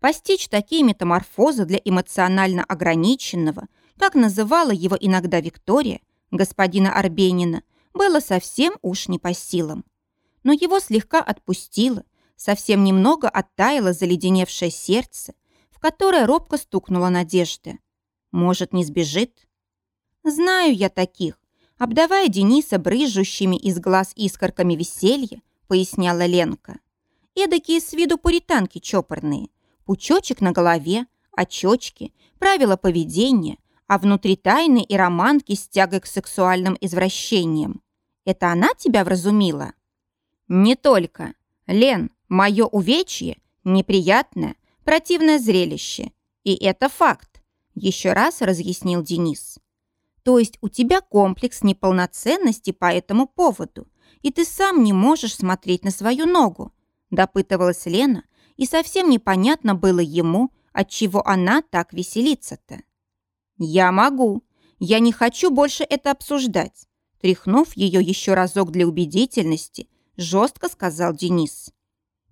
Постичь такие метаморфозы для эмоционально ограниченного, как называла его иногда Виктория, господина Арбенина, было совсем уж не по силам. Но его слегка отпустило, совсем немного оттаяло заледеневшее сердце, в которое робко стукнула надежда. Может, не сбежит? Знаю я таких. Обдавая Дениса брызжущими из глаз искорками веселья, поясняла Ленка. Эдакие с виду пуританки чопорные. Пучочек на голове, очечки, правила поведения, а внутри тайны и романки с тягой к сексуальным извращениям. Это она тебя вразумила? Не только. Лен, мое увечье – неприятное, противное зрелище. И это факт, еще раз разъяснил Денис. То есть у тебя комплекс неполноценности по этому поводу, и ты сам не можешь смотреть на свою ногу, допытывалась Лена, и совсем непонятно было ему, отчего она так веселится-то. «Я могу. Я не хочу больше это обсуждать», тряхнув ее еще разок для убедительности, жестко сказал Денис.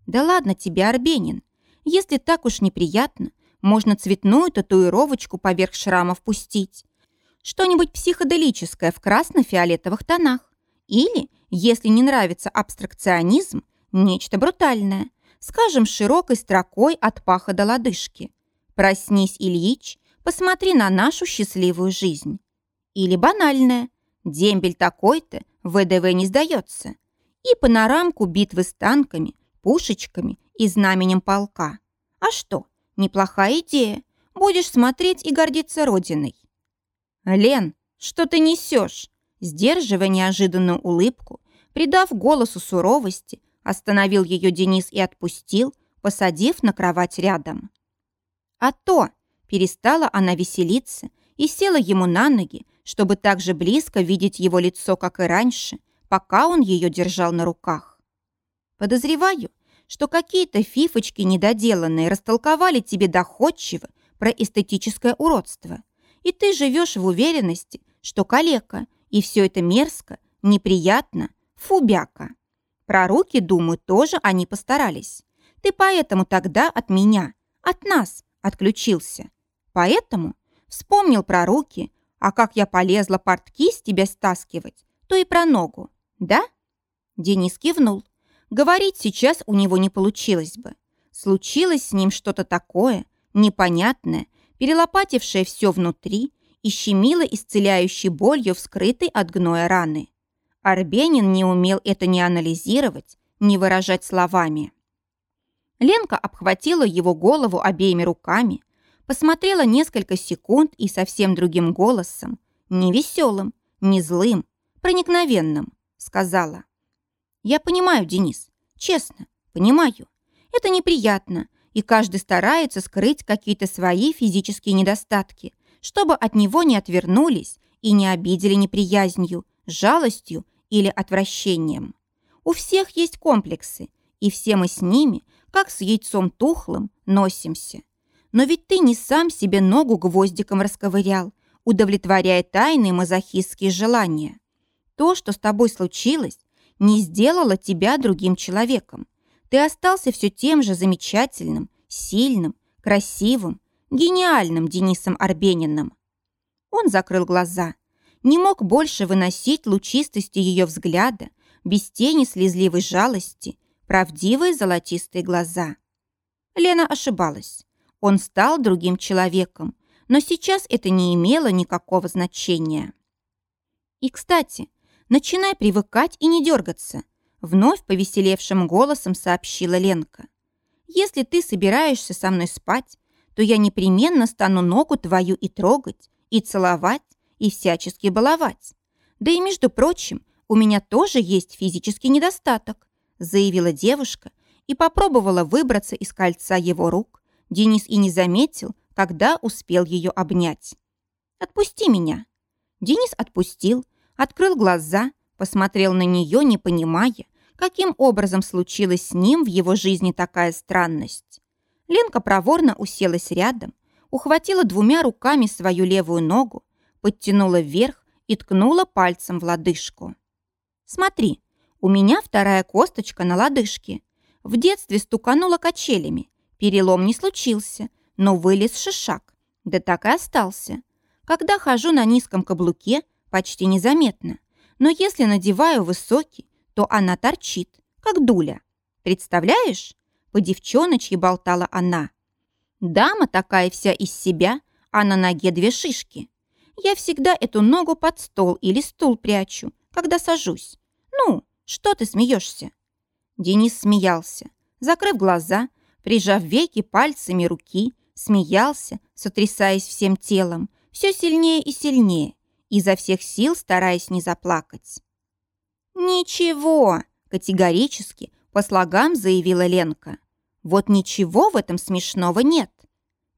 «Да ладно тебе, Арбенин. Если так уж неприятно, можно цветную татуировочку поверх шрама впустить. Что-нибудь психоделическое в красно-фиолетовых тонах. Или, если не нравится абстракционизм, нечто брутальное. Скажем, широкой строкой от паха до лодыжки. Проснись, Ильич, посмотри на нашу счастливую жизнь. Или банальное. Дембель такой-то, ВДВ не сдается. И панорамку битвы с танками, пушечками и знаменем полка. А что, неплохая идея. Будешь смотреть и гордиться родиной. Лен, что ты несешь? Сдерживая неожиданную улыбку, придав голосу суровости, остановил ее Денис и отпустил, посадив на кровать рядом. А то, перестала она веселиться и села ему на ноги, чтобы так же близко видеть его лицо, как и раньше, пока он ее держал на руках. Подозреваю, что какие-то фифочки недоделанные растолковали тебе доходчиво про эстетическое уродство, и ты живешь в уверенности, что калека, и все это мерзко, неприятно, фубяка. Про руки, думаю, тоже они постарались. Ты поэтому тогда от меня, от нас отключился. Поэтому вспомнил про руки, а как я полезла портки с тебя стаскивать, то и про ногу, да? Денис кивнул. Говорить сейчас у него не получилось бы. Случилось с ним что-то такое, непонятное, перелопатившее все внутри и щемило исцеляющей болью вскрытой от гноя раны. Арбенин не умел это ни анализировать, ни выражать словами. Ленка обхватила его голову обеими руками, посмотрела несколько секунд и совсем другим голосом, не веселым, не злым, проникновенным, сказала. «Я понимаю, Денис, честно, понимаю. Это неприятно, и каждый старается скрыть какие-то свои физические недостатки, чтобы от него не отвернулись и не обидели неприязнью, жалостью или отвращением. У всех есть комплексы, и все мы с ними, как с яйцом тухлым, носимся. Но ведь ты не сам себе ногу гвоздиком расковырял, удовлетворяя тайные мазохистские желания. То, что с тобой случилось, не сделало тебя другим человеком. Ты остался все тем же замечательным, сильным, красивым, гениальным Денисом Арбениным. Он закрыл глаза, не мог больше выносить лучистости ее взгляда, без тени слезливой жалости, правдивые золотистые глаза. Лена ошибалась. Он стал другим человеком, но сейчас это не имело никакого значения. И, кстати, начинай привыкать и не дергаться, вновь повеселевшим голосом сообщила Ленка. Если ты собираешься со мной спать, то я непременно стану ногу твою и трогать, и целовать, и всячески баловать. Да и, между прочим, у меня тоже есть физический недостаток, заявила девушка и попробовала выбраться из кольца его рук, Денис и не заметил, когда успел ее обнять. «Отпусти меня». Денис отпустил, открыл глаза, посмотрел на нее, не понимая, каким образом случилась с ним в его жизни такая странность. Ленка проворно уселась рядом, ухватила двумя руками свою левую ногу, подтянула вверх и ткнула пальцем в лодыжку. «Смотри, У меня вторая косточка на лодыжке. В детстве стуканула качелями. Перелом не случился, но вылез шишак. Да так и остался. Когда хожу на низком каблуке, почти незаметно. Но если надеваю высокий, то она торчит, как дуля. Представляешь? По девчоночке болтала она. Дама такая вся из себя, а на ноге две шишки. Я всегда эту ногу под стол или стул прячу, когда сажусь. Ну, что ты смеешься? Денис смеялся, закрыв глаза, прижав веки пальцами руки, смеялся, сотрясаясь всем телом, все сильнее и сильнее, изо всех сил стараясь не заплакать. «Ничего!» – категорически по слогам заявила Ленка. «Вот ничего в этом смешного нет».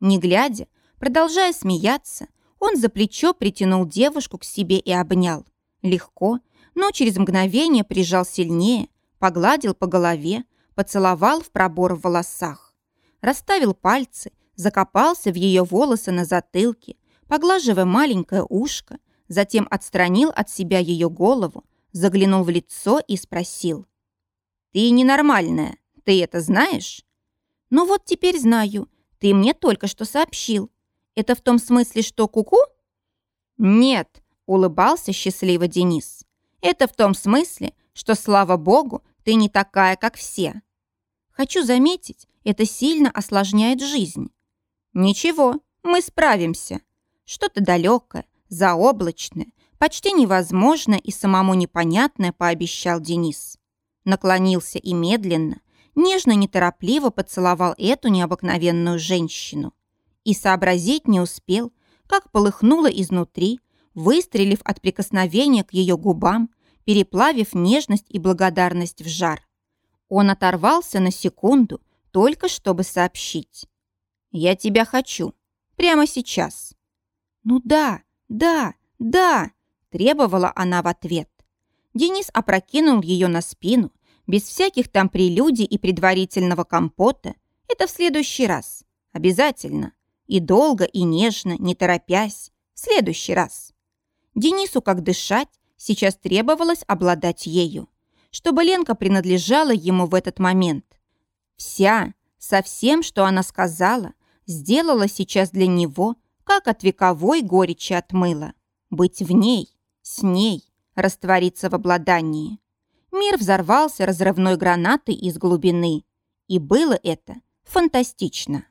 Не глядя, продолжая смеяться, он за плечо притянул девушку к себе и обнял. Легко, но через мгновение прижал сильнее, погладил по голове, поцеловал в пробор в волосах. Расставил пальцы, закопался в ее волосы на затылке, поглаживая маленькое ушко, затем отстранил от себя ее голову, заглянул в лицо и спросил. «Ты ненормальная, ты это знаешь?» «Ну вот теперь знаю. Ты мне только что сообщил. Это в том смысле, что куку?» -ку? «Нет», — улыбался счастливо Денис. «Это в том смысле, что, слава богу, ты не такая, как все. Хочу заметить, это сильно осложняет жизнь. Ничего, мы справимся. Что-то далекое, заоблачное, почти невозможное и самому непонятное пообещал Денис. Наклонился и медленно, нежно-неторопливо поцеловал эту необыкновенную женщину. И сообразить не успел, как полыхнуло изнутри, выстрелив от прикосновения к ее губам, переплавив нежность и благодарность в жар. Он оторвался на секунду, только чтобы сообщить. «Я тебя хочу. Прямо сейчас». «Ну да, да, да», – требовала она в ответ. Денис опрокинул ее на спину, без всяких там прелюдий и предварительного компота. Это в следующий раз. Обязательно. И долго, и нежно, не торопясь. В следующий раз. Денису, как дышать, сейчас требовалось обладать ею. Чтобы Ленка принадлежала ему в этот момент. Вся, со всем, что она сказала, сделала сейчас для него, как от вековой горечи отмыла. Быть в ней, с ней, раствориться в обладании. Мир взорвался разрывной гранатой из глубины. И было это фантастично.